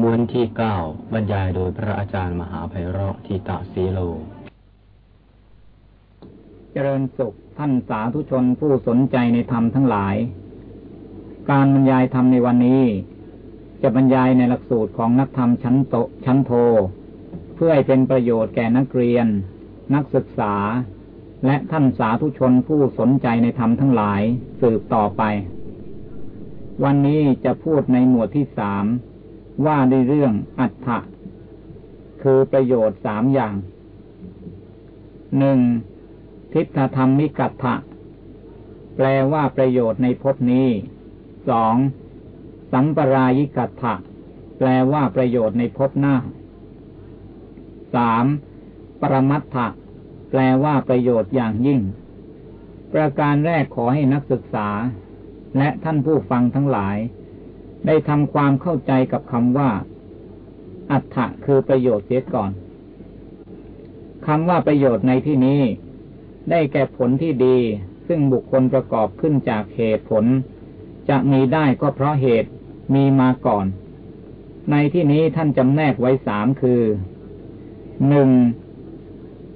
ม้วนที่เก้าบรรยายโดยพระอาจารย์มหาไพเราะทิตาสีโล เจริญสุขท่านสาธุชนผู้สนใจในธรรมทั้งหลาย การบรรยายธรรมในวันนี้ จะบรรยายในหลักสูตรของนักธรรมชั้นโตชั้นโท เพื่อให้เป็นประโยชน์แก่นักเรียน นักศึกษา และท่านสาธุชนผู้สนใจในธรรมทั้งหลายสืบต่อไป วันนี้จะพูดในหมวดที่สาม ว่าในเรื่องอัฏฐะคือประโยชน์สามอย่างหนึ่งทิฏฐธรรมิกัตถะแปลว่าประโยชน์ในภพนี้สองสัมปรายิกัตถะแปลว่าประโยชน์ในภพหน้าสามปรมัตถะแปลว่าประโยชน์อย่างยิ่ง ประการแรกขอให้นักศึกษา และท่านผู้ฟังทั้งหลาย ได้ทำความเข้าใจกับคำว่า อัฏฐะคือประโยชน์เสียก่อนคำว่าประโยชน์ในที่นี้ ได้แก่ผลที่ดี ซึ่งบุคคลประกอบขึ้นจากเหตุผล จะมีได้ก็เพราะเหตุมีมาก่อน ในที่นี้ท่านจำแนกไว้สามคือหนึ่ง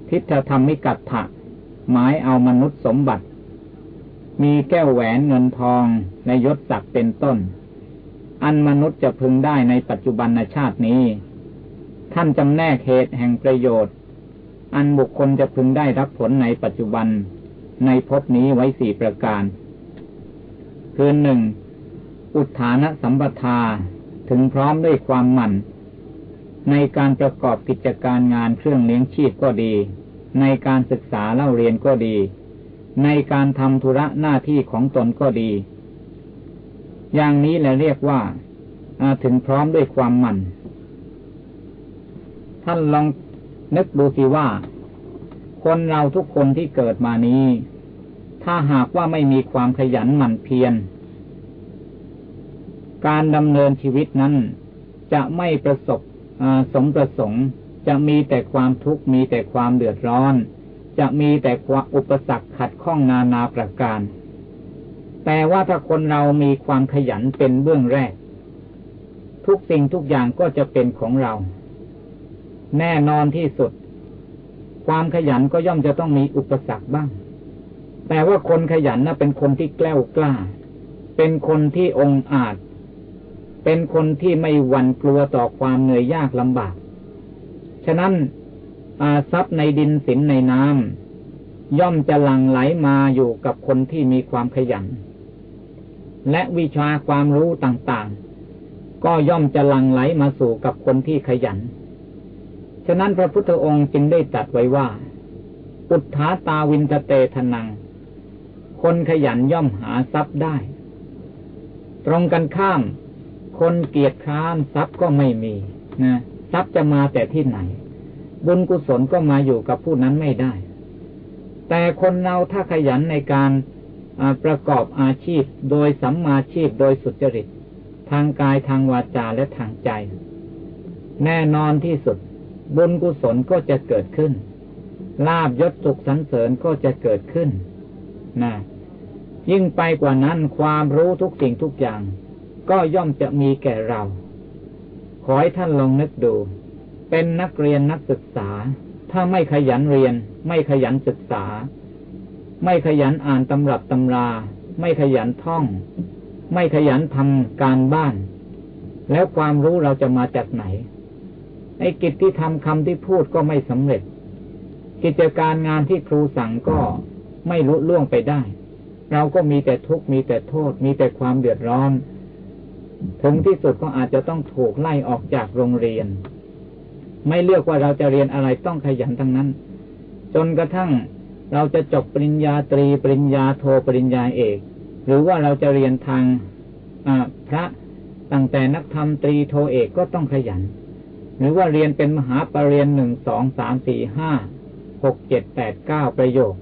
ทิฏฐธรรมิกัตถะหมายเอามนุษย์สมบัติ มีแก้วแหวนเงินทองในยศศักดิ์เป็นต้น อันมนุษย์จะพึงได้ในปัจจุบันชาตินี้ ท่านจำแนกเหตุแห่งประโยชน์ อันบุคคลจะพึงได้รับผลในปัจจุบันในภพนี้ไว้สี่ประการ คือหนึ่งอุทานสัมปทาถึงพร้อมด้วยความหมั่น ในการประกอบกิจการงานเครื่องเลี้ยงชีพก็ดี ในการศึกษาเล่าเรียนก็ดี ในการทำธุระหน้าที่ของตนก็ดี อย่างนี้แหละเรียกว่าถึงพร้อมด้วยความมัน ท่านลองนึกดูสิว่า คนเราทุกคนที่เกิดมานี้ ถ้าหากว่าไม่มีความขยันหมั่นเพียร การดำเนินชีวิตนั้น จะไม่ประสบสมประสงค์ จะมีแต่ความทุกข์มีแต่ความเดือดร้อน จะมีแต่ความอุปสรรคขัดข้องนานาประการ แต่ว่าถ้าคนเรามีความขยันเป็นเบื้องแรก ทุกสิ่งทุกอย่างก็จะเป็นของเรา แน่นอนที่สุด ความขยันก็ย่อมจะต้องมีอุปสรรคบ้าง แต่ว่าคนขยันนะ่ะเป็นคนที่แกล้วกล้า เป็นคนที่องอาจ เป็นคนที่ไม่หวั่นกลัวต่อความเหนื่อยยากลำบาก ฉะนั้นอาทรัพย์ในดินสินในน้ำย่อมจะหลั่งไหลมาอยู่กับคนที่มีความขยัน และวิชาความรู้ต่างๆ ก็ย่อมจะลังไหลมาสู่กับคนที่ขยัน ฉะนั้นพระพุทธองค์จึงได้ตัดไว้ว่า อุทธาตาวินตเตทนัง คนขยันย่อมหาทรัพย์ได้ ตรงกันข้าม คนเกียจคร้านทรัพย์ก็ไม่มีนะทรัพย์จะมาแต่ที่ไหน บุญกุศลก็มาอยู่กับผู้นั้นไม่ได้ แต่คนเราถ้าขยันในการ ประกอบอาชีพโดยสัมมาชีพโดยสุจริต ทางกายทางวาจาและทางใจ แน่นอนที่สุด บุญกุศลก็จะเกิดขึ้น ลาบยศสุขสรรเสริญก็จะเกิดขึ้นนะยิ่งไปกว่านั้นความรู้ทุกสิ่งทุกอย่าง ก็ย่อมจะมีแก่เรา ขอให้ท่านลองนึกดู เป็นนักเรียนนักศึกษา ถ้าไม่ขยันเรียน ไม่ขยันศึกษา ไม่ขยันอ่านตำรับตำรา ไม่ขยันท่อง ไม่ขยันทำการบ้าน แล้วความรู้เราจะมาจากไหนไอ้กิจที่ทำคำที่พูดก็ไม่สำเร็จ กิจการงานที่ครูสั่งก็ไม่ลุล่วงไปได้ เราก็มีแต่ทุกข์มีแต่โทษ มีแต่ความเดือดร้อนถึงที่สุดก็อาจจะต้องถูกไล่ออกจากโรงเรียน ไม่เลือกว่าเราจะเรียนอะไรต้องขยันทั้งนั้น จนกระทั่ง เราจะจบปริญญาตรี ปริญญาโทปริญญาเอก หรือว่าเราจะเรียนทางพระตั้งแต่นักธรรมตรีโทเอกก็ต้องขยัน หรือว่าเรียนเป็นมหาปรริญญาหนึ่งสองสามสี่ห้าหกเจ็ดแปดเก้าประโยค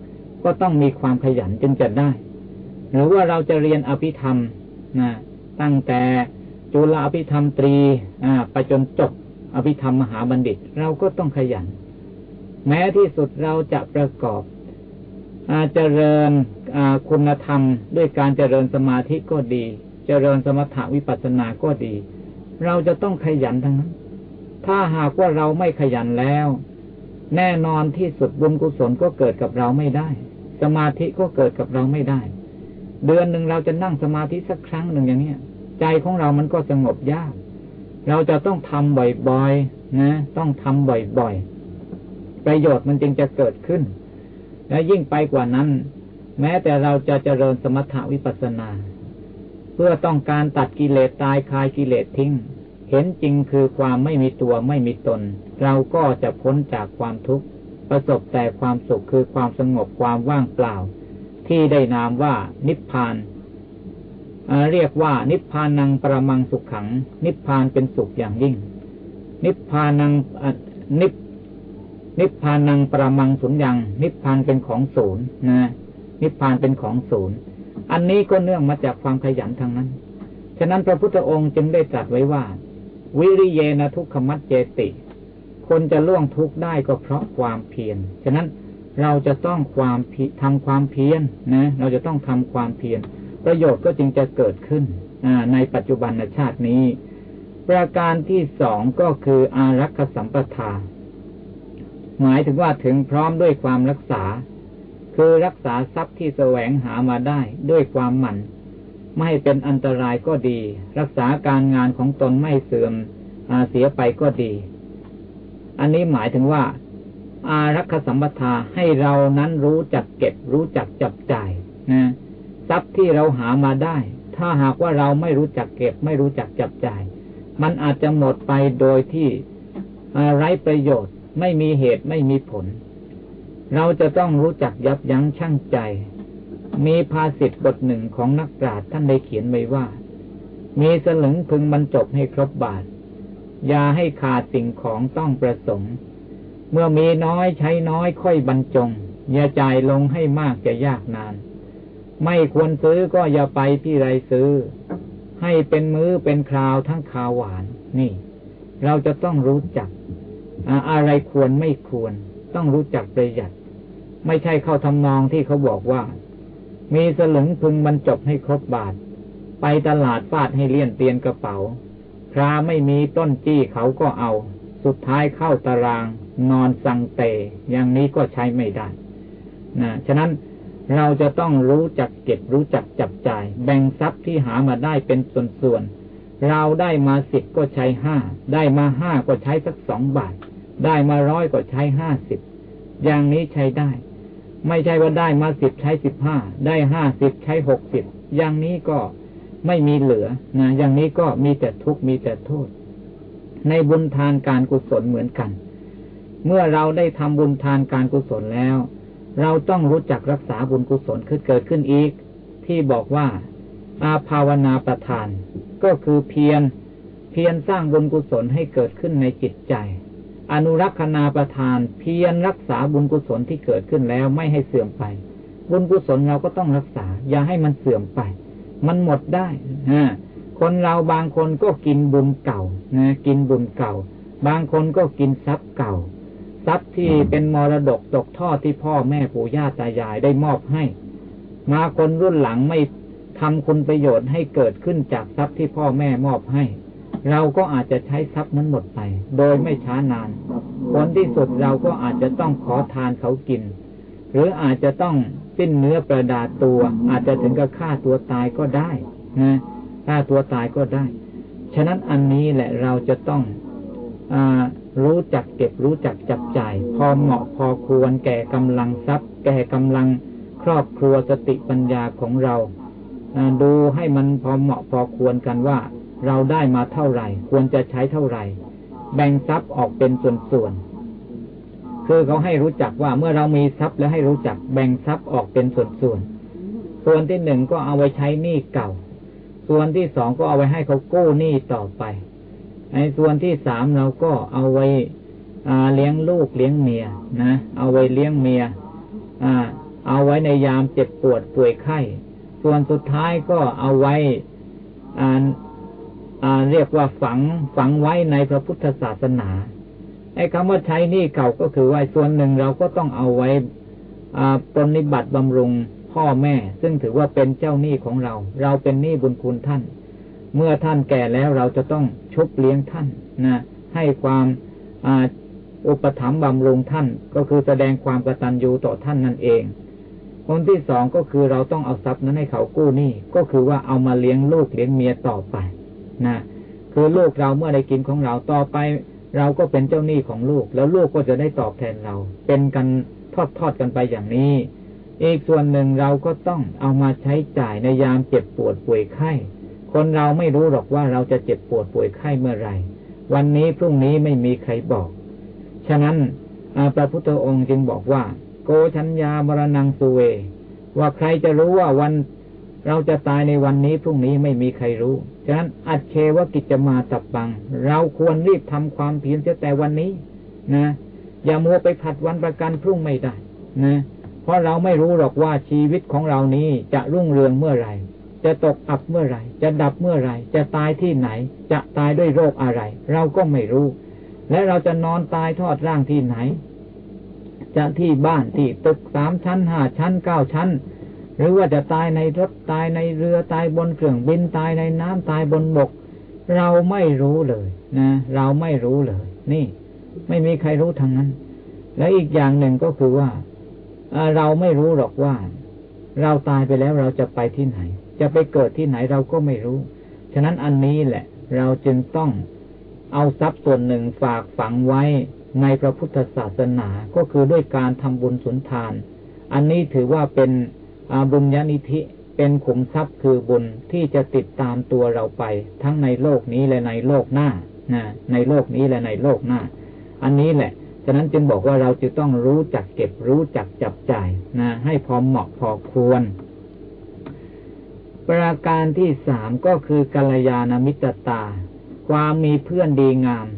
ก็ต้องมีความขยันจึงจะได้ หรือว่าเราจะเรียนอภิธรรมนะตั้งแต่จุฬาอภิธรรมตรีไปจนจบอภิธรรมมหาบัณฑิต เราก็ต้องขยัน แม้ที่สุดเราจะประกอบ เจริญคุณธรรม ด้วยการเจริญสมาธิก็ดี เจริญสมถะวิปัสสนาก็ดี เราจะต้องขยันทั้งนั้น ถ้าหากว่าเราไม่ขยันแล้ว แน่นอนที่สุดบุญกุศลก็เกิดกับเราไม่ได้ สมาธิก็เกิดกับเราไม่ได้ เดือนหนึ่งเราจะนั่งสมาธิสักครั้งหนึ่งอย่างเนี้ยใจของเรามันก็สงบยาก เราจะต้องทำบ่อยๆนะ ต้องทำบ่อยๆ ประโยชน์มันจึงจะเกิดขึ้น และยิ่งไปกว่านั้น แม้แต่เราจะเจริญสมถวิปัสสนา เพื่อต้องการตัดกิเลสตายคลายกิเลสทิ้ง เห็นจริงคือความไม่มีตัวไม่มีตน เราก็จะพ้นจากความทุกข์ประสบแต่ความสุขคือความสงบความว่างเปล่า ที่ได้นามว่านิพพานเรียกว่านิพพานังประมังสุขขัง นิพพานเป็นสุขอย่างยิ่ง นิพพานังนิพ นิพพานังประมังสุญญัง นิพพานเป็นของศูนย์นะนิพพานเป็นของศูนย์ อันนี้ก็เนื่องมาจากความขยันทางนั้น ฉะนั้นพระพุทธองค์จึงได้ตรัสไว้ว่า วิริเยนะทุกขมัจเจติ คนจะล่วงทุกข์ได้ก็เพราะความเพียร ฉะนั้นเราจะต้องความทำความเพียรนะ เราจะต้องทำความเพียร ประโยชน์ก็จึงจะเกิดขึ้นในปัจจุบันชาตินี้ ประการที่สองก็คืออารักษสัมปทา หมายถึงว่าถึงพร้อมด้วยความรักษา คือรักษาทรัพย์ที่แสวงหามาได้ด้วยความหมั่น ไม่เป็นอันตรายก็ดี รักษาการงานของตนไม่เสื่อมเสียไปก็ดี อันนี้หมายถึงว่า อารักษสัมปทาให้เรานั้นรู้จักเก็บ รู้จักจับจ่ายนะทรัพย์ที่เราหามาได้ ถ้าหากว่าเราไม่รู้จักเก็บ ไม่รู้จักจับจ่าย มันอาจจะหมดไปโดยที่ไร้ประโยชน์ ไม่มีเหตุไม่มีผล เราจะต้องรู้จักยับยั้งชั่งใจ มีภาษิตบทหนึ่งของนักปราชญ์ท่านได้เขียนไว้ว่า มีสลึงพึงบรรจบให้ครบบาท อย่าให้ขาดสิ่งของต้องประสงค์ เมื่อมีน้อยใช้น้อยค่อยบรรจง อย่าจ่ายลงให้มากจะยากนาน ไม่ควรซื้อก็อย่าไปที่ไรซื้อ ให้เป็นมื้อเป็นคราวทั้งคาวหวานนี่ เราจะต้องรู้จัก อะไรควรไม่ควร ต้องรู้จักประหยัด ไม่ใช่เข้าทำนองที่เขาบอกว่า มีสลึงพึงบรรจบให้ครบบาท ไปตลาดฟาดให้เลี่ยนเตียนกระเป๋าคราไม่มีต้นจี้เขาก็เอา สุดท้ายเข้าตาราง นอนสังเตอย่างนี้ก็ใช้ไม่ได้นะฉะนั้นเราจะต้องรู้จักเก็บรู้จักจับจ่าย แบ่งทรัพย์ที่หามาได้เป็นส่วนๆเราได้มาสิบก็ใช้ห้าได้มาห้าก็ใช้สักสองบาท ได้มาร้อยก็ใช้ห้าสิบอย่างนี้ใช้ได้ ไม่ใช่ว่าได้มาสิบใช้สิบห้าได้ห้าสิบใช้หกสิบอย่างนี้ก็ไม่มีเหลือนะอย่างนี้ก็มีแต่ทุกข์มีแต่โทษ ในบุญทานการกุศลเหมือนกัน เมื่อเราได้ทำบุญทานการกุศลแล้ว เราต้องรู้จักรักษาบุญกุศลขึ้นเกิดขึ้นอีก ที่บอกว่า อาภาวนาประทาน ก็คือเพียรเพียรสร้างบุญกุศลให้เกิดขึ้นในจิตใจ อนุรักษนาประทานเพียรรักษาบุญกุศลที่เกิดขึ้นแล้วไม่ให้เสื่อมไป บุญกุศลเราก็ต้องรักษา อย่าให้มันเสื่อมไป มันหมดได้ฮะคนเราบางคนก็กินบุญเก่านะกินบุญเก่า บางคนก็กินทรัพย์เก่า ทรัพย์ที่เป็นมรดกตกทอดที่พ่อแม่ปู่ย่าตายายได้มอบให้ มาคนรุ่นหลังไม่ทำคุณประโยชน์ให้เกิดขึ้นจากทรัพย์ที่พ่อแม่มอบให้ เราก็อาจจะใช้ทรัพย์นั้นหมดไป โดยไม่ช้านานผลที่สุดเราก็อาจจะต้องขอทานเขากิน หรืออาจจะต้องสิ้นเนื้อประดาตัว อาจจะถึงกับฆ่าตัวตายก็ได้นะฆ่าตัวตายก็ได้ ฉะนั้นอันนี้แหละเราจะต้องอรู้จักเก็บรู้จักจับจ่าย พอเหมาะพอควรแก่กำลังทรัพย์ แก่กำลังครอบครัวสติปัญญาของเราดูให้มันพอเหมาะพอควรกันว่า เราได้มาเท่าไหร่ ควรจะใช้เท่าไหร่ แบ่งทรัพย์ออกเป็นส่วนๆคือเขาให้รู้จักว่าเมื่อเรามีทรัพย์แล้วให้รู้จักแบ่งทรัพย์ออกเป็นส่วนๆส่วนที่หนึ่งก็เอาไว้ใช้หนี้เก่า ส่วนที่สองก็เอาไว้ให้เขากู้หนี้ต่อไปในส่วนที่สามเราก็เอาไว้เลี้ยงลูกเลี้ยงเมียนะเอาไว้เลี้ยงเมียเอาไว้ในยามเจ็บปวดป่วยไข้ ส่วนสุดท้ายก็เอาไว้ เรียกว่าฝังฝังไว้ในพระพุทธศาสนาไอ้คำว่าใช้นี่เก่าก็คือว่าส่วนหนึ่งเราก็ต้องเอาไว้ปฏิบัติบำรุงพ่อแม่ ซึ่งถือว่าเป็นเจ้าหนี้ของเรา เราเป็นหนี้บุญคุณท่าน เมื่อท่านแก่แล้วเราจะต้องชุบเลี้ยงท่านนะให้ความอุปถัมภ์บำรุงท่าน ก็คือแสดงความกตัญญูต่อท่านนั่นเอง คนที่สองก็คือเราต้องเอาทรัพย์นั้นให้เขากู้หนี้ก็คือว่าเอามาเลี้ยงลูกเลี้ยงเมียต่อไป นะคือลูกเราเมื่อได้กินของเราต่อไป เราก็เป็นเจ้าหนี้ของลูก แล้วลูกก็จะได้ตอบแทนเรา เป็นกันทอดทอดกันไปอย่างนี้ อีกส่วนหนึ่งเราก็ต้องเอามาใช้จ่ายในยามเจ็บปวดป่วยไข้ คนเราไม่รู้หรอกว่าเราจะเจ็บปวดป่วยไข้เมื่อไหร่วันนี้พรุ่งนี้ไม่มีใครบอก ฉะนั้นพระพุทธองค์จึงบอกว่า โกชัญญามรณงสุเว ว่าใครจะรู้ว่าวัน เราจะตายในวันนี้พรุ่งนี้ไม่มีใครรู้ ฉะนั้นอัดเชวกิจมาตับบัง เราควรรีบทำความเพียรเสียแต่วันนี้นะ อย่ามัวไปผัดวันประกันพรุ่งไม่ได้นะเพราะเราไม่รู้หรอกว่าชีวิตของเรานี้จะรุ่งเรืองเมื่อไหร่ จะตกอับเมื่อไหร่ จะดับเมื่อไหร่ จะตายที่ไหน จะตายด้วยโรคอะไร เราก็ไม่รู้ และเราจะนอนตายทอดร่างที่ไหน จะที่บ้านที่ตึกสามชั้นห้าชั้นเก้าชั้น หรือว่าจะตายในรถตายในเรือตายบนเครื่องบินตายในน้ำตายบนบก เราไม่รู้เลยนะเราไม่รู้เลย นี่ ไม่มีใครรู้ทางนั้น และอีกอย่างหนึ่งก็คือว่าเราไม่รู้หรอกว่า เราตายไปแล้วเราจะไปที่ไหน จะไปเกิดที่ไหนเราก็ไม่รู้ ฉะนั้นอันนี้แหละ เราจึงต้องเอาทรัพย์ส่วนหนึ่งฝากฝังไว้ในพระพุทธศาสนาก็คือด้วยการทำบุญสุนทาน อันนี้ถือว่าเป็น บุญญาณิธิเป็นขุมทรัพย์คือบุญที่จะติดตามตัวเราไป ทั้งในโลกนี้และในโลกหน้านะในโลกนี้และในโลกหน้า อันนี้แหละ ฉะนั้นจึงบอกว่าเราจะต้องรู้จักเก็บรู้จักจับจ่ายนะให้พอเหมาะพอควร ประการที่สามก็คือกัลยาณมิตรตา ความมีเพื่อนดีงาม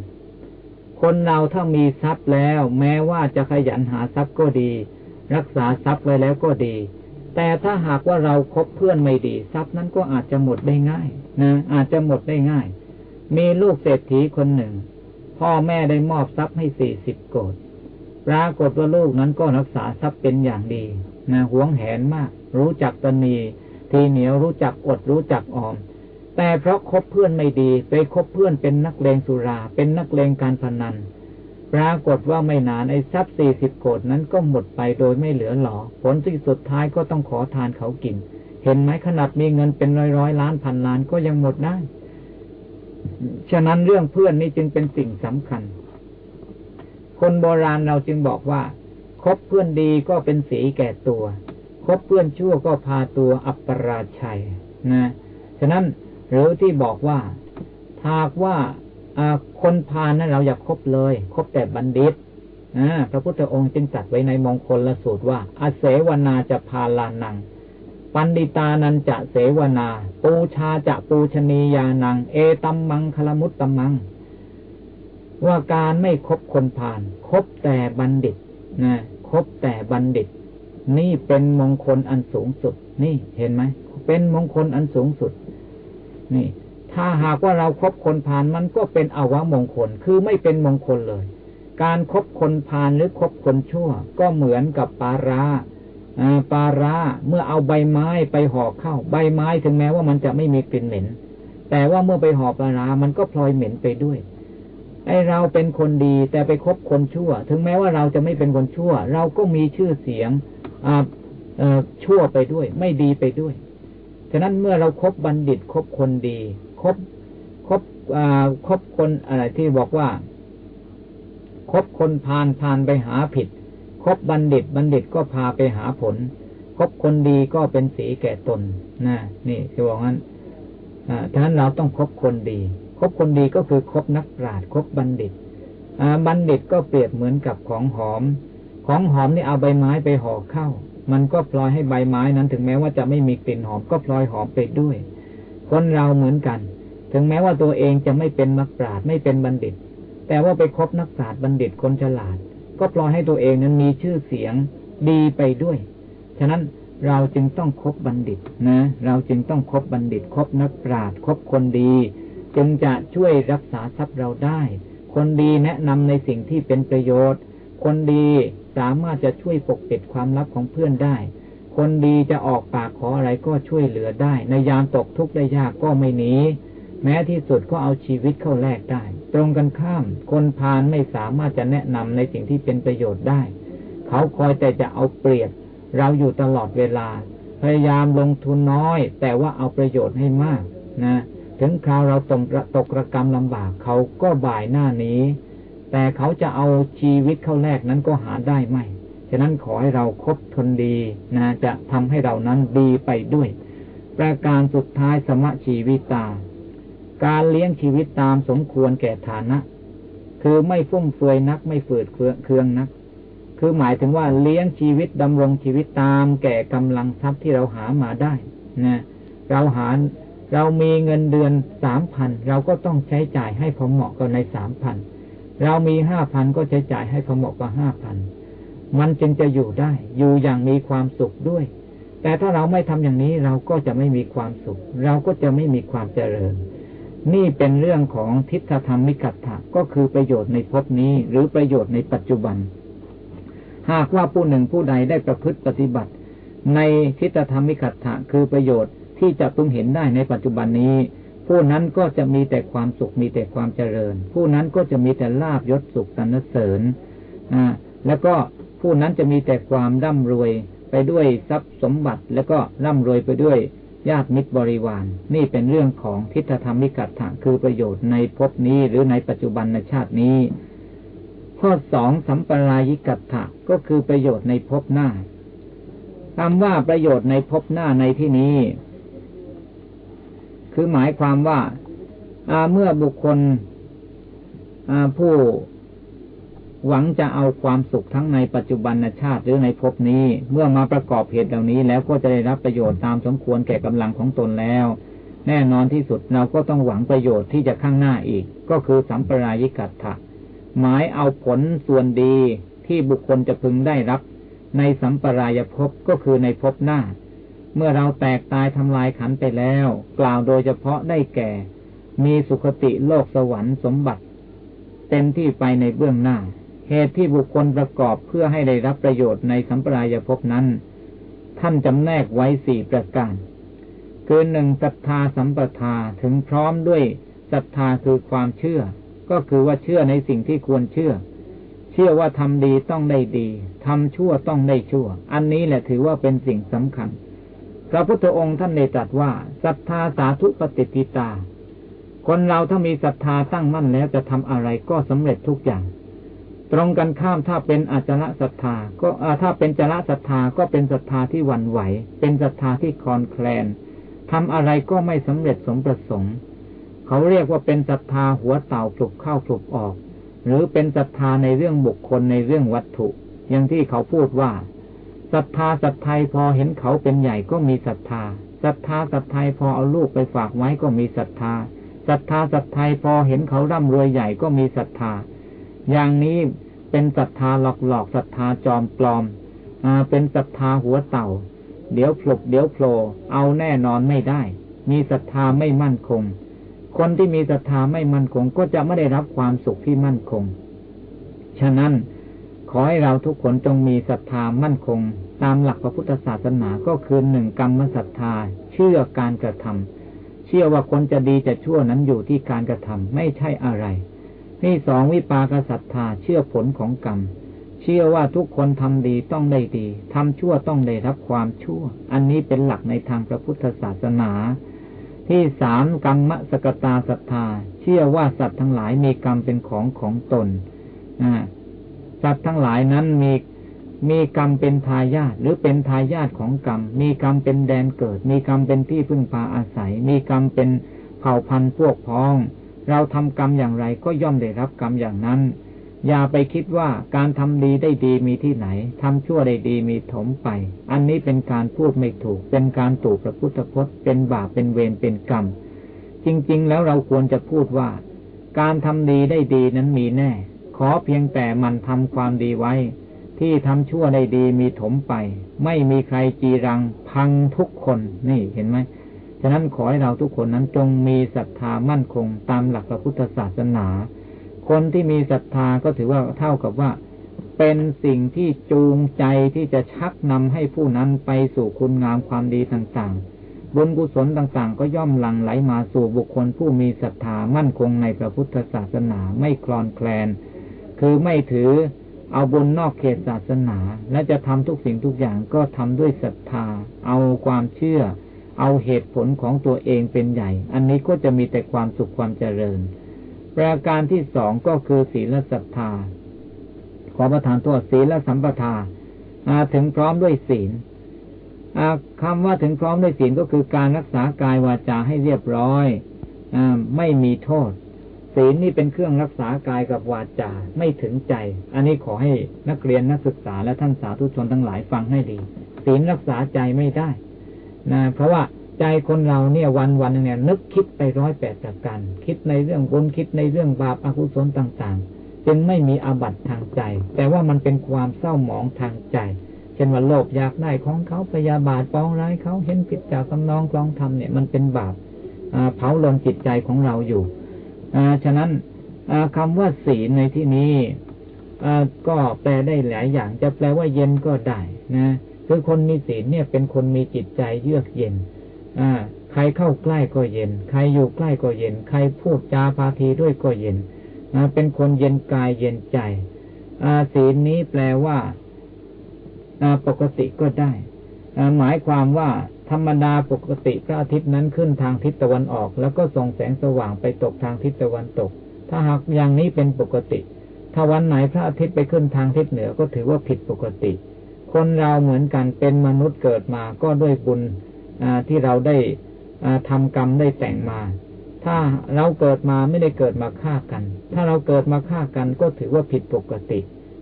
คนเราถ้ามีทรัพย์แล้ว แม้ว่าจะขยันหาทรัพย์ก็ดี รักษาทรัพย์ไว้แล้วก็ดี แต่ถ้าหากว่าเราครบเพื่อนไม่ดี ทรัพย์นั้นก็อาจจะหมดได้ง่ายนะอาจจะหมดได้ง่าย มีลูกเศรษฐีคนหนึ่ง พ่อแม่ได้มอบทรัพย์ให้สี่สิบโกดปรากฏว่าลูกนั้นก็รักษาทรัพย์เป็นอย่างดีนะหวงแหนมาก รู้จักตนีทีเหนียวรู้จักอดรู้จักออม แต่เพราะคบเพื่อนไม่ดี ไปคบเพื่อนเป็นนักเลงสุรา เป็นนักเลงการพนัน ปรากฏว่าไม่นานไอ้ทรัพย์สี่สิบโกดนั้นก็หมดไปโดยไม่เหลือหลอ ผลที่สุดท้ายก็ต้องขอทานเขากิน เห็นไหมขนาดมีเงินเป็นร้อยร้อยล้านพันล้านก็ยังหมดได้ ฉะนั้นเรื่องเพื่อนนี่จึงเป็นสิ่งสำคัญ คนโบราณเราจึงบอกว่า คบเพื่อนดีก็เป็นสีแก่ตัว คบเพื่อนชั่วก็พาตัวอัปปราชัยนะ ฉะนั้นหรือที่บอกว่าหากว่า คนพาลนั้นเราอย่าคบเลย คบแต่บัณฑิตพระพุทธองค์จึงจัดไว้ในมงคลละสูตรว่าอาเสวนาจะพาลานัง ปันดิตานันจะเสวนา ปูชาจะปูชนียานัง เอตัมมังคลมุตตมัง ว่าการไม่คบคนพาลคบแต่บัณฑิตนะคบแต่บัณฑิต นี่เป็นมงคลอันสูงสุด นี่เห็นไหม เป็นมงคลอันสูงสุด นี่ ถ้าหากว่าเราครบคนพานมันก็เป็นอวมงคล คือไม่เป็นมงคลเลย การครบคนพานหรือครบคนชั่ว ก็เหมือนกับปาราปาราเมื่อเอาใบไม้ไปห่อเข้า ใบไม้ถึงแม้ว่ามันจะไม่มีกลิ่นเหม็น แต่ว่าเมื่อไปห่อปลารามันก็พลอยเหม็นไปด้วยไอเราเป็นคนดีแต่ไปคบคนชั่ว ถึงแม้ว่าเราจะไม่เป็นคนชั่ว เราก็มีชื่อเสียงชั่วไปด้วย ไม่ดีไปด้วย ฉะนั้นเมื่อเราครบบัณฑิตคบคนดี บคบคบคนอะไรที่บอกว่า คบคนพานพานไปหาผิด คบบัณฑิตบัณฑิตก็พาไปหาผล คบคนดีก็เป็นสีแก่ตนนะนี่คือบอกงั้นฉะนั้นเราต้องคบคนดี คบคนดีก็คือคบนักปราชญ์คบบัณฑิตบัณฑิตก็เปรียบเหมือนกับของหอม ของหอมนี่เอาใบไม้ไปห่อเข้า มันก็พลอยให้ใบไม้นั้นถึงแม้ว่าจะไม่มีกลิ่นหอมก็พลอยหอมไปด้วย คนเราเหมือนกัน ถึงแม้ว่าตัวเองจะไม่เป็นนักปราชญ์ไม่เป็นบัณฑิต แต่ว่าไปคบนักปราชญ์บัณฑิตคนฉลาด ก็ปล่อยให้ตัวเองนั้นมีชื่อเสียงดีไปด้วย ฉะนั้นเราจึงต้องคบบัณฑิตนะ เราจึงต้องคบบัณฑิต คบนักปราชญ์คบคนดี จึงจะช่วยรักษาทรัพย์เราได้ คนดีแนะนำในสิ่งที่เป็นประโยชน์ คนดีสามารถจะช่วยปกปิดความลับของเพื่อนได้ คนดีจะออกปากขออะไรก็ช่วยเหลือได้ ในยามตกทุกข์ได้ยากก็ไม่หนี แม้ที่สุดก็เอาชีวิตเข้าแลกได้ ตรงกันข้าม คนพาลไม่สามารถจะแนะนำในสิ่งที่เป็นประโยชน์ได้ เขาคอยแต่จะเอาเปรียบ เราอยู่ตลอดเวลา พยายามลงทุนน้อย แต่ว่าเอาประโยชน์ให้มากนะ ถึงคราวเราตกตกระกรรมลำบาก เขาก็บ่ายหน้านี้ แต่เขาจะเอาชีวิตเข้าแลกนั้นก็หาได้ไม่ ฉะนั้นขอให้เราคบทนดีนะ จะทำให้เรานั้นดีไปด้วย ประการสุดท้ายสมะชีวิตตา การเลี้ยงชีวิตตามสมควรแก่ฐานะ คือไม่ฟุ่มเฟือยนักไม่ฝืดเคืองนัก คือหมายถึงว่าเลี้ยงชีวิตดำรงชีวิตตามแก่กำลังทรัพย์ที่เราหามาได้นะเราหาเรามีเงินเดือนสามพันเราก็ต้องใช้จ่ายให้พอเหมาะกับในสามพันเรามีห้าพันก็ใช้จ่ายให้พอเหมาะกับห้าพันมันจึงจะอยู่ได้ อยู่อย่างมีความสุขด้วย แต่ถ้าเราไม่ทำอย่างนี้เราก็จะไม่มีความสุข เราก็จะไม่มีความเจริญ นี่เป็นเรื่องของทิฏฐธรรมิกัตถะก็คือประโยชน์ในภพนี้ หรือประโยชน์ในปัจจุบัน หากว่าผู้หนึ่งผู้ใดได้ประพฤติปฏิบัติ ในทิฏฐธรรมมิกัตถะคือประโยชน์ที่จะพึงเห็นได้ในปัจจุบันนี้ ผู้นั้นก็จะมีแต่ความสุขมีแต่ความเจริญ ผู้นั้นก็จะมีแต่ลาบยศสุขสรรเสริญอ่าแล้วก็ผู้นั้นจะมีแต่ความร่ำรวยไปด้วยทรัพย์สมบัติ แล้วก็ร่ำรวยไปด้วย ญาติมิตรบริวาร นี่เป็นเรื่องของทิฏฐธรรมิกัตถะคือประโยชน์ในภพนี้หรือในปัจจุบันในชาตินี้ ข้อสองสัมปรายิกัตถะก็คือประโยชน์ในภพหน้าคำว่าประโยชน์ในภพหน้าในที่นี้ คือหมายความว่าเมื่อบุคคลผู้ หวังจะเอาความสุขทั้งในปัจจุบันชาติหรือในภพนี้ เมื่อมาประกอบเหตุเหล่านี้แล้วก็จะได้รับประโยชน์ตามสมควรแก่กำลังของตนแล้ว แน่นอนที่สุดเราก็ต้องหวังประโยชน์ที่จะข้างหน้าอีก ก็คือสัมปรายิกัตถะหมายเอาผลส่วนดีที่บุคคลจะพึงได้รับ ในสัมปรายภพก็คือในภพหน้า เมื่อเราแตกตายทำลายขันไปแล้ว กล่าวโดยเฉพาะได้แก่ มีสุคติโลกสวรรค์สมบัติ เต็มที่ไปในเบื้องหน้า เหตุที่บุคคลประกอบเพื่อให้ได้รับประโยชน์ในสัมปรายภพนั้น ท่านจำแนกไว้สี่ประการ คือหนึ่งศรัทธาสัมปทาถึงพร้อมด้วยศรัทธาคือความเชื่อ ก็คือว่าเชื่อในสิ่งที่ควรเชื่อ เชื่อว่าทำดีต้องได้ดีทำชั่วต้องได้ชั่ว อันนี้แหละถือว่าเป็นสิ่งสำคัญ พระพุทธองค์ท่านได้ตรัสว่าศรัทธาสาธุปฏิปิตา คนเราถ้ามีศรัทธาตั้งมั่นแล้วจะทำอะไรก็สำเร็จทุกอย่าง ตรงกันข้ามถ้าเป็นอาจารศรัทธา ก็ถ้าเป็นจระศรัทธาก็เป็นศรัทธาที่หวั่นไหว เป็นศรัทธาที่คลอนแคลนทำอะไรก็ไม่สำเร็จสมประสงค์ เขาเรียกว่าเป็นศรัทธาหัวเต่าปลุกเข้าปลุกออก หรือเป็นศรัทธาในเรื่องบุคคลในเรื่องวัตถุ อย่างที่เขาพูดว่าศรัทธาศรัทไทยพอเห็นเขาเป็นใหญ่ก็มีศรัทธาศรัทธาศรัทไทยพอเอาลูกไปฝากไว้ก็มีศรัทธาศรัทธาศรัทไทยพอเห็นเขาร่ำรวยใหญ่ก็มีศรัทธา อย่างนี้เป็นศรัทธาหลอกหลอกศรัทธาจอมปลอมอเป็นศรัทธาหัวเต่า เดี๋ยวปลุกเดี๋ยวโผล่เอาแน่นอนไม่ได้ มีศรัทธาไม่มั่นคง คนที่มีศรัทธาไม่มั่นคงก็จะไม่ได้รับความสุขที่มั่นคง ฉะนั้นขอให้เราทุกคนจงมีศรัทธามั่นคง ตามหลักพระพุทธศาสนาก็คือหนึ่งกรรมศรัทธา เชื่อการกระทำเชื่อว่าคนจะดีจะชั่วนั้นอยู่ที่การกระทำไม่ใช่อะไร ที่สองวิปากศรัทธาเชื่อผลของกรรม เชื่อว่าทุกคนทำดีต้องได้ดีทำชั่วต้องได้รับความชั่ว อันนี้เป็นหลักในทางพระพุทธศาสนา ที่สามกรรมสกตาศรัทธา เชื่อว่าสัตว์ทั้งหลายมีกรรมเป็นของของตนสัตว์ทั้งหลายนั้นมีมีกรรมเป็นทายาทหรือเป็นทายาทของกรรม มีกรรมเป็นแดนเกิด มีกรรมเป็นที่พึ่งพาอาศัย มีกรรมเป็นเผ่าพันธุ์พวกพ้อง เราทำกรรมอย่างไรก็ย่อมได้รับกรรมอย่างนั้น อย่าไปคิดว่าการทำดีได้ดีมีที่ไหนทำชั่วได้ดีมีถมไป อันนี้เป็นการพูดไม่ถูก เป็นการตู่พระพุทธพจน์ เป็นบาปเป็นเวรเป็นกรรม จริง ๆ แล้วเราควรจะพูดว่า การทำดีได้ดีนั้นมีแน่ ขอเพียงแต่มันทำความดีไว้ ที่ทำชั่วได้ดีมีถมไป ไม่มีใครจีรังพังทุกคนนี่เห็นไหม ฉะนั้นขอให้เราทุกคนนั้นจงมีศรัทธามั่นคงตามหลักพระพุทธศาสนา คนที่มีศรัทธาก็ถือว่าเท่ากับว่า เป็นสิ่งที่จูงใจที่จะชักนำให้ผู้นั้นไปสู่คุณงามความดีต่างๆ บุญกุศลต่างๆ ก็ย่อมหลั่งไหลมาสู่บุคคลผู้มีศรัทธามั่นคงในพระพุทธศาสนาไม่คลอนแคลน คือไม่ถือเอาบุญนอกเขตศาสนา และจะทำทุกสิ่งทุกอย่างก็ทำด้วยศรัทธา เอาความเชื่อ เอาเหตุผลของตัวเองเป็นใหญ่ อันนี้ก็จะมีแต่ความสุขความเจริญ ประการที่สองก็คือศีลศรัทธา ขอประทานตัวศีลสัมปทาถึงพร้อมด้วยศีลคำว่าถึงพร้อมด้วยศีลก็คือการรักษากายวาจาให้เรียบร้อยอไม่มีโทษ ศีลนี่เป็นเครื่องรักษากายกับวาจาไม่ถึงใจ อันนี้ขอให้นักเรียนนักศึกษาและท่านสาธุชนทั้งหลายฟังให้ดี ศีลรักษาใจไม่ได้ นะเพราะว่าใจคนเราเนี่ยวันวันเนี่ยนึกคิดไปร้อยแปดจากกัน คิดในเรื่องบุญคิดในเรื่องบาปอกุศลต่างๆ จึงไม่มีอาบัติทางใจ แต่ว่ามันเป็นความเศร้าหมองทางใจเช่นว่าโลภอยากได้ของเขาพยาบาทปองร้ายเขาเห็นผิดจากคำนองคลองธรรมเนี่ยมันเป็นบาปเผาลนจิตใจของเราอยู่ฉะนั้นคำว่าศีลในที่นี้ก็แปลได้หลายอย่าง จะแปลว่าเย็นก็ได้นะ คือคนมีศีลเนี่ยเป็นคนมีจิตใจเยือกเย็น อ่า ใครเข้าใกล้ก็เย็น ใครอยู่ใกล้ก็เย็น ใครพูดจาพาทีด้วยก็เย็นเป็นคนเย็นกายเย็นใจศีลนี้แปลว่าปกติก็ได้หมายความว่าธรรมดาปกติพระอาทิตย์นั้นขึ้นทางทิศตะวันออก แล้วก็ส่งแสงสว่างไปตกทางทิศตะวันตก ถ้าหากอย่างนี้เป็นปกติ ถ้าวันไหนพระอาทิตย์ไปขึ้นทางทิศเหนือก็ถือว่าผิดปกติ คนเราเหมือนกันเป็นมนุษย์เกิดมาก็ด้วยบุญที่เราได้ทำกรรมได้แต่งมา ถ้าเราเกิดมาไม่ได้เกิดมาฆ่ากัน ถ้าเราเกิดมาฆ่ากันก็ถือว่าผิดปกติ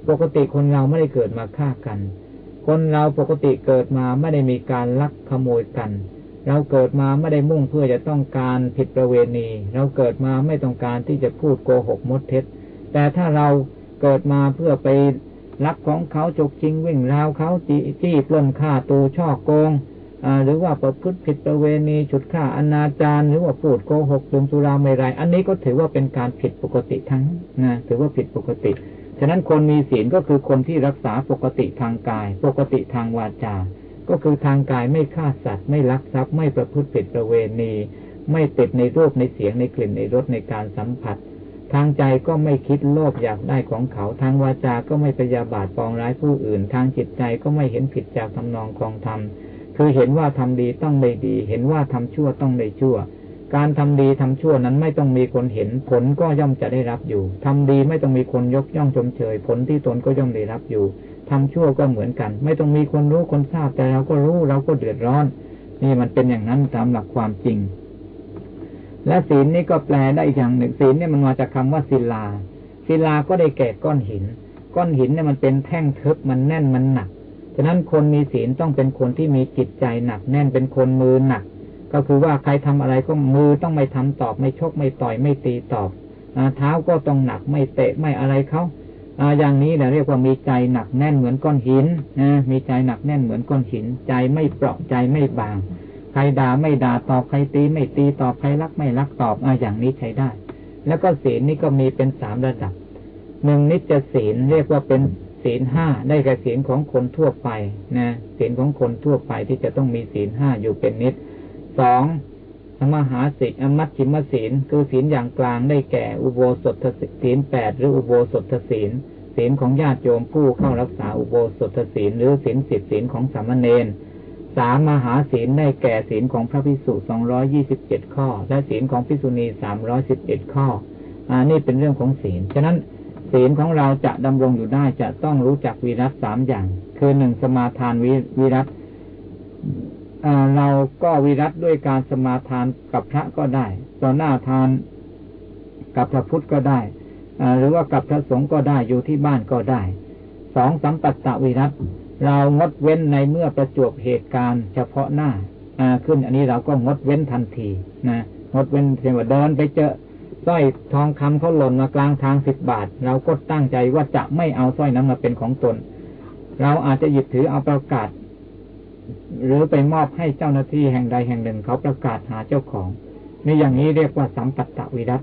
ปกติคนเราไม่ได้เกิดมาฆ่ากัน คนเราปกติเกิดมาไม่ได้มีการลักขโมยกัน เราเกิดมาไม่ได้มุ่งเพื่อจะต้องการผิดประเวณี เราเกิดมาไม่ต้องการที่จะพูดโกหกมดเท็จ แต่ถ้าเราเกิดมาเพื่อไป ลักของเขาจกชิงวิ่งราวเขาจีจี้ปล้นฆ่าตูช่อโกงหรือว่าประพฤติผิดประเวณีฉุดฆ่าอนาจารหรือว่าพูดโกหกดื่มสุราไม่ไร อันนี้ก็ถือว่าเป็นการผิดปกติทั้งนะถือว่าผิดปกติ ฉะนั้นคนมีศีลก็คือคนที่รักษาปกติทางกาย ปกติทางวาจา ก็คือทางกายไม่ฆ่าสัตว์ไม่ลักทรัพย์ไม่ประพฤติผิดประเวณี ไม่ติดในรูปในเสียงในกลิ่นในรสในการสัมผัส ทางใจก็ไม่คิดโลภอยากได้ของเขา ทางวาจาก็ไม่พยาบาทปองร้ายผู้อื่น ทางจิตใจก็ไม่เห็นผิดจากทำนองคลองธรรม คือเห็นว่าทำดีต้องได้ดี เห็นว่าทำชั่วต้องได้ชั่ว การทำดีทำชั่วนั้นไม่ต้องมีคนเห็น ผลก็ย่อมจะได้รับอยู่ทำดีไม่ต้องมีคนยกย่องชมเชย ผลที่ตนก็ย่อมได้รับอยู่ทำชั่วก็เหมือนกัน ไม่ต้องมีคนรู้คนทราบแต่เราก็รู้เราก็เดือดร้อน นี่มันเป็นอย่างนั้นตามหลักความจริง และศีลนี่ก็แปลได้อีกอย่างหนึ่งศีลเนี่ยมันมาจากคาว่าศิลา ศิลาก็ได้แก่ก้อนหิน ก้อนหินเนี่ยมันเป็นแท่งทึบมันแน่นมันหนักฉะนั้นคนมีศีลต้องเป็นคนที่มีจิตใจหนักแน่นเป็นคนมือหนัก ก็คือว่าใครทำอะไรก็มือต้องไม่ทำตอบ ไม่ชกไม่ต่อยไม่ตีตอบเท้าก็ต้องหนักไม่เตะไม่อะไรเขาอย่างนี้เราเรียกว่ามีใจหนักแน่นเหมือนก้อนหินนะมีใจหนักแน่นเหมือนก้อนหิน ใจไม่เปราะใจไม่บาง ใครด่าไม่ด่าตอบใครตีไม่ตีตอบใครรักไม่รักตอบออย่างนี้ใช้ได้ แล้วก็ศีลนี่ก็มีเป็นสามระดับหนึ่งนิจศีลเรียกว่าเป็นศีลห้าได้แก่ศีลของคนทั่วไปนะศีลของคนทั่วไปที่จะต้องมีศีลห้าอยู่เป็นนิจสองสมหาสิกอมัชชิมศีลคือศีลอย่างกลางได้แก่อุโบสถศีลแปดหรืออุโบสถศีลศีลของญาติโยมผู้เข้ารักษาอุโบสถศีลหรือศีลสิบศีลของสามเณร สามมหาศีลได้แก่ศีลของพระพิสุสองร้อยี่สิบเจ็ดข้อ และศีลของพิสุณีสามร้อยสิบเอ็ดข้ออ่านี่เป็นเรื่องของศีล ฉะนั้นศีลของเราจะดำรงอยู่ได้จะต้องรู้จักวิรัตสามอย่าง คือหนึ่งสมาทานวิรัตเราก็วิรัตด้วยการสมาทานกับพระก็ได้ต่อหน้าทานกับพระพุทธก็ได้หรือว่ากับพระสงฆ์ก็ได้อยู่ที่บ้านก็ได้ สองสัมปัตตวิรัต เรางดเว้นในเมื่อประจวบเหตุการณ์เฉพาะหน้าขึ้นอันนี้เราก็งดเว้นทันทีนะงดเว้นเช่นว่าเดินไปเจอสร้อยทองคำเขาหล่นมากลางทางสิบบาท เราก็ตั้งใจว่าจะไม่เอาสร้อยนั้นมาเป็นของตน เราอาจจะหยิบถือเอาประกาศ หรือไปมอบให้เจ้าหน้าที่แห่งใดแห่งหนึ่งเขาประกาศหาเจ้าของในอย่างนี้เรียกว่าสัมปัตตวิรัต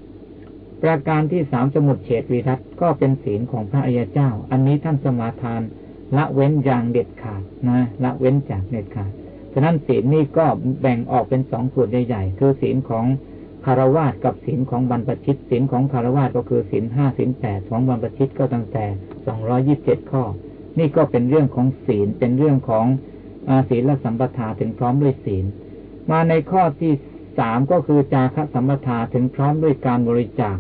ประการที่สามสมุดเฉดวิรัตก็เป็นศีลของพระอริยเจ้า อันนี้ท่านสมาทาน ละเว้นอย่างเด็ดขาดนะละเว้นจากเด็ดขาดฉะนั้นศีลนี่ก็แบ่งออกเป็นสองส่วนใหญ่ๆ คือศีลของคารวาสกับศีลของบรรพชิตศีลของคารวาสก็คือศีลห้าศีลแปดของบรรพชิตก็ตั้งแต่สองร้อยิบเจ็ดข้อ นี่ก็เป็นเรื่องของศีลเป็นเรื่องของศีลและสัมปทาถึงพร้อมด้วยศีล มาในข้อที่สามก็คือจาคะสัมปทาถึงพร้อมด้วยการบริจาค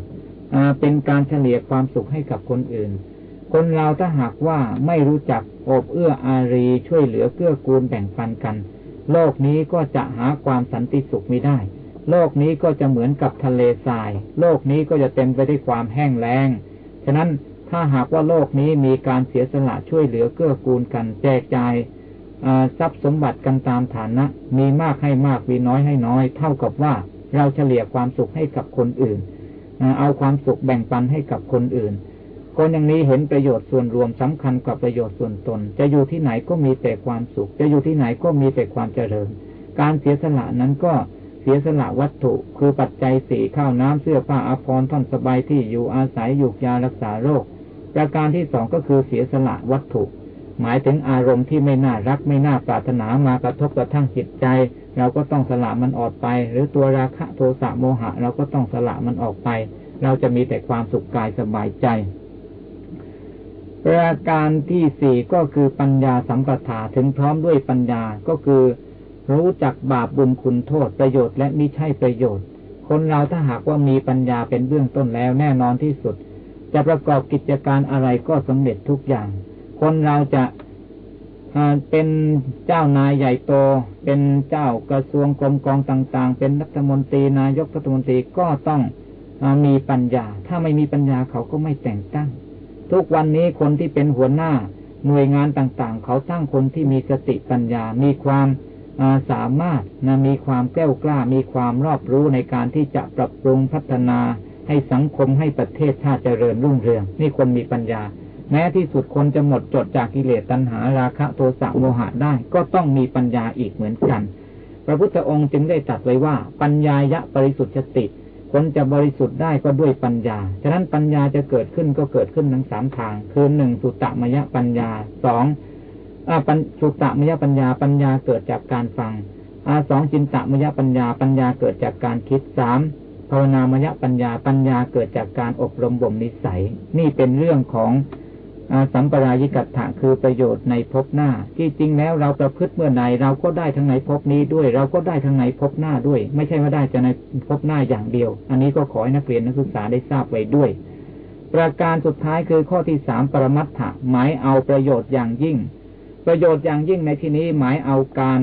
เป็นการเฉลี่ยความสุขให้กับคนอื่น คนเราถ้าหากว่าไม่รู้จักอบเอื้ออารีช่วยเหลือเกื้อกูลแบ่งปันกัน โลกนี้ก็จะหาความสันติสุขไม่ได้ โลกนี้ก็จะเหมือนกับทะเลทราย โลกนี้ก็จะเต็มไปด้วยความแห้งแล้ง ฉะนั้นถ้าหากว่าโลกนี้มีการเสียสละช่วยเหลือเกื้อกูลกันแจกจ่ายทรัพย์สมบัติกันตามฐานะ มีมากให้มากมีน้อยให้น้อย เท่ากับว่าเราเฉลี่ยความสุขให้กับคนอื่น เอาความสุขแบ่งปันให้กับคนอื่น คนอย่างนี้เห็นประโยชน์ส่วนรวมสำคัญกว่าประโยชน์ส่วนตน จะอยู่ที่ไหนก็มีแต่ความสุข จะอยู่ที่ไหนก็มีแต่ความเจริญ การเสียสละนั้นก็เสียสละวัตถุ คือปัจจัยสี่ข้าวน้ำเสื้อผ้าอาภรณ์ท่อนสบายที่อยู่อาศัยอยู่ยารักษาโรค ประการที่สองก็คือเสียสละวัตถุ หมายถึงอารมณ์ที่ไม่น่ารักไม่น่าปรารถนามากระทบกระทั่งจิตใจ เราก็ต้องสละมันออกไป หรือตัวราคะโทสะโมหะ เราก็ต้องสละมันออกไป เราจะมีแต่ความสุขกายสบายใจ ประการที่สี่ก็คือปัญญาสัมปทาถึงพร้อมด้วยปัญญาก็คือ รู้จักบาปบุญคุณโทษประโยชน์และมิใช่ประโยชน์ คนเราถ้าหากว่ามีปัญญาเป็นเบื้องต้นแล้วแน่นอนที่สุด จะประกอบกิจการอะไรก็สำเร็จทุกอย่าง คนเราจะเป็นเจ้านายใหญ่โต เป็นเจ้ากระทรวงกรมกองต่าง ๆ เป็นรัฐมนตรีนายกรัฐมนตรีก็ต้องมีปัญญา ถ้าไม่มีปัญญาเขาก็ไม่แต่งตั้ง ทุกวันนี้คนที่เป็นหัวหน้า หน่วยงานต่างๆ เขาตั้งคนที่มีสติปัญญา มีความสามารถนะมีความแก้วกล้า มีความรอบรู้ในการที่จะปรับปรุงพัฒนา ให้สังคมให้ประเทศชาติเจริญรุ่งเรือง นี่คนมีปัญญา แม้ที่สุดคนจะหมดจดจากกิเลสตัณหาราคะโทสะโมหะได้ ก็ต้องมีปัญญาอีกเหมือนกัน พระพุทธองค์จึงได้ตรัสไว้ว่า ปัญญายะบริสุทธิ์ติ คนจะบริสุทธิ์ได้ก็ด้วยปัญญา ฉะนั้นปัญญาจะเกิดขึ้นก็เกิดขึ้นทั้งสามทาง คือหนึ่งสุตตมยปัญญาสองสุตตมยปัญญาปัญญาเกิดจากการฟังอาสองจินตมยปัญญาปัญญาเกิดจากการคิดสามภาวนามยปัญญาปัญญาเกิดจากการอบรมบ่มนิสัย นี่เป็นเรื่องของ สัมปรายิกัตถะคือประโยชน์ในภพหน้า ที่จริงแล้วเราประพฤติเมื่อใดเราก็ได้ทั้งในภพนี้ด้วย เราก็ได้ทั้งในภพหน้าด้วย ไม่ใช่ว่าได้จะในภพหน้าอย่างเดียว อันนี้ก็ขอให้นักเรียนนักศึกษาได้ทราบไว้ด้วย ประการสุดท้ายคือข้อที่สามปรมัตถะหมายเอาประโยชน์อย่างยิ่ง ประโยชน์อย่างยิ่งในที่นี้หมายเอาการ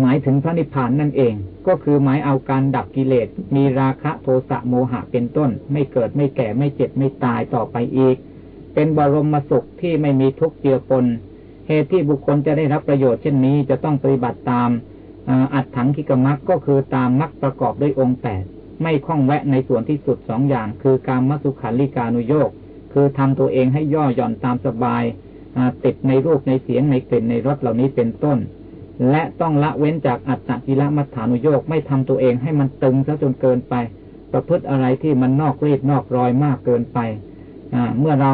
หมายถึงพระนิพพานนั่นเอง ก็คือหมายเอาการดับกิเลส มีราคะโทสะโมหะเป็นต้น ไม่เกิดไม่แก่ไม่เจ็บไม่ตายต่อไปอีก เป็นบรมสุขที่ไม่มีทุกข์เจือปน เหตุที่บุคคลจะได้รับประโยชน์เช่นนี้จะต้องปฏิบัติตามอัดถังคิกมักก็คือตามมักประกอบด้วยองค์แปดไม่คล้องแวะในส่วนที่สุดสองอย่าง คือการมัสุขันลิกานุโยกคือทำตัวเองให้ย่อหย่อนตามสบายติดในรูปในเสียงในกลิ่นในรสเหล่านี้เป็นต้น และต้องละเว้นจากอัตตกิละมัฏฐานุโยกไม่ทำตัวเองให้มันตึงซะจนเกินไป ประพฤติอะไรที่มันนอกรีดนอกรอยมากเกินไปเมื่อเรา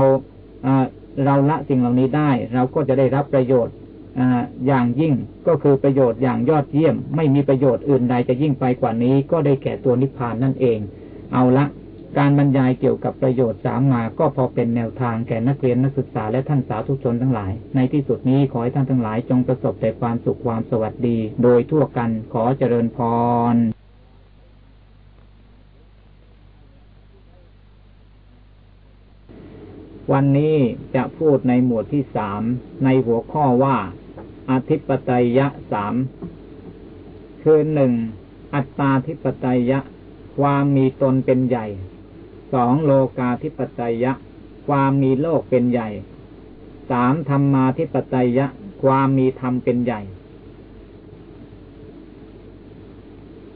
เราละสิ่งเหล่านี้ได้ เราก็จะได้รับประโยชน์อย่างยิ่งก็คือประโยชน์อย่างยอดเยี่ยม ไม่มีประโยชน์อื่นใดจะยิ่งไปกว่านี้ ก็ได้แก่ตัวนิพพานนั่นเอง เอาละ การบรรยายเกี่ยวกับประโยชน์สามมาก็พอเป็นแนวทางแก่นักเรียนนักศึกษาและท่านสาธุชนทั้งหลาย ในที่สุดนี้ขอให้ท่านทั้งหลายจงประสบแต่ความสุขความสวัสดี โดยทั่วกันขอเจริญพร วันนี้จะพูดในหมวดที่สามในหัวข้อว่า อธิปไตยะสามคือหนึ่งอัตตาธิปไตยะ ความมีตนเป็นใหญ่สองโลกาธิปไตยะ ความมีโลกเป็นใหญ่สามธรรมาธิปไตยะ ความมีธรรมเป็นใหญ่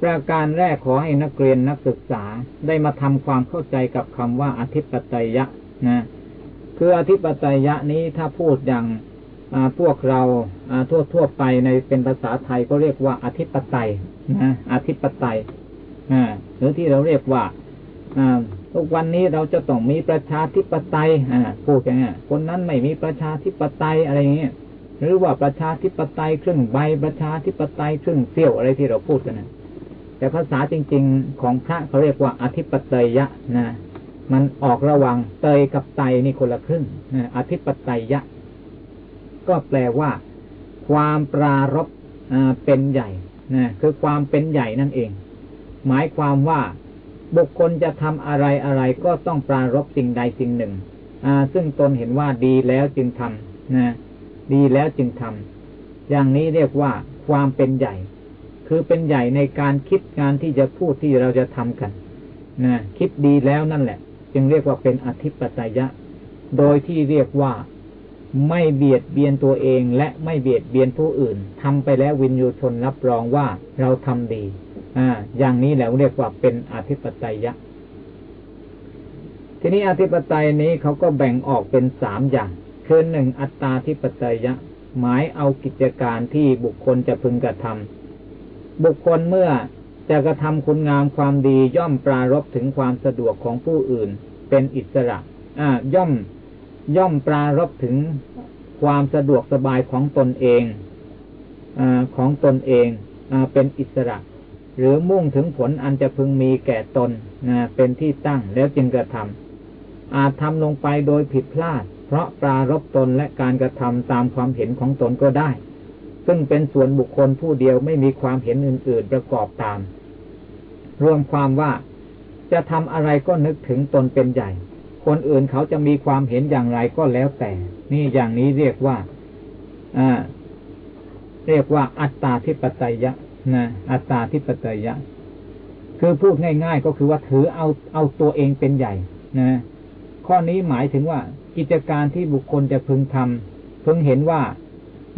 ประการแรกขอให้นักเรียนนักศึกษาได้มาทำความเข้าใจกับคำว่าอธิปไตยะนะ คืออธิปไตยะนี้ถ้าพูดอย่างพวกเราทั่วทั่วไปในเป็นภาษาไทยก็เรียกว่าอธิปไตยนะอธิปไตยหรือที่เราเรียกว่าทุกวันนี้เราจะต้องมีประชาธิปไตยพูดอย่างนี้คนนั้นไม่มีประชาธิปไตยอะไรอย่างเงี้ยหรือว่าประชาธิปไตยครึ่งใบประชาธิปไตยครึ่งเสี้ยวอะไรที่เราพูดกันนะแต่ภาษาจริง ๆ ของพระเขาเรียกว่าอธิปไตยะนะ มันออกระวังเตยกับไตนี่คนละครึ่งนอธิปไตยะ ก็แปลว่า ความปรารบเป็นใหญ่นะคือความเป็นใหญ่นั่นเอง หมายความว่าบุคคลจะทำอะไรอะไรก็ต้องปรารบสิ่งใดสิ่งหนึ่งซึ่งตนเห็นว่าดีแล้วจึงทำนะดีแล้วจึงทำอย่างนี้เรียกว่า ความเป็นใหญ่ คือเป็นใหญ่ในการคิดงานที่จะพูดที่เราจะทำกันนะคิดดีแล้วนั่นแหละ จึงเรียกว่าเป็นอธิปไตยะ โดยที่เรียกว่าไม่เบียดเบียนตัวเองและไม่เบียดเบียนผู้อื่นทำไปแล้ววินยูชนรับรองว่าเราทำดี อ่า อย่างนี้แล้วเรียกว่าเป็นอธิปไตยะ ทีนี้อธิปไตยนี้เขาก็แบ่งออกเป็นสามอย่าง คือหนึ่งอัตตาธิปไตยะ หมายเอากิจการที่บุคคลจะพึงกระทำบุคคลเมื่อ จะกระทำคุณงามความดีย่อมปรารบถึงความสะดวกของผู้อื่น เป็นอิสระอ่าย่อมย่อมปรารบถึงความสะดวกสบายของตนเองอของตนเองอเป็นอิสระ หรือมุ่งถึงผลอันจะพึงมีแก่ตนเป็นที่ตั้งแล้วจึงกระทำอาจทำลงไปโดยผิดพลาด เพราะปรารบตนและการกระทำตามความเห็นของตนก็ได้ ซึ่งเป็นส่วนบุคคลผู้เดียวไม่มีความเห็นอื่น ๆ ประกอบตาม รวมความว่าจะทำอะไรก็นึกถึงตนเป็นใหญ่ คนอื่นเขาจะมีความเห็นอย่างไรก็แล้วแต่ นี่อย่างนี้เรียกว่าอ่าเรียกว่าอัตตาทิปไตยะนะอัตตาทิปไตยะ คือพูดง่าย ๆ ก็คือว่าถือเอาเอาตัวเองเป็นใหญ่นะข้อนี้หมายถึงว่ากิจการที่บุคคลจะพึงทำพึงเห็นว่า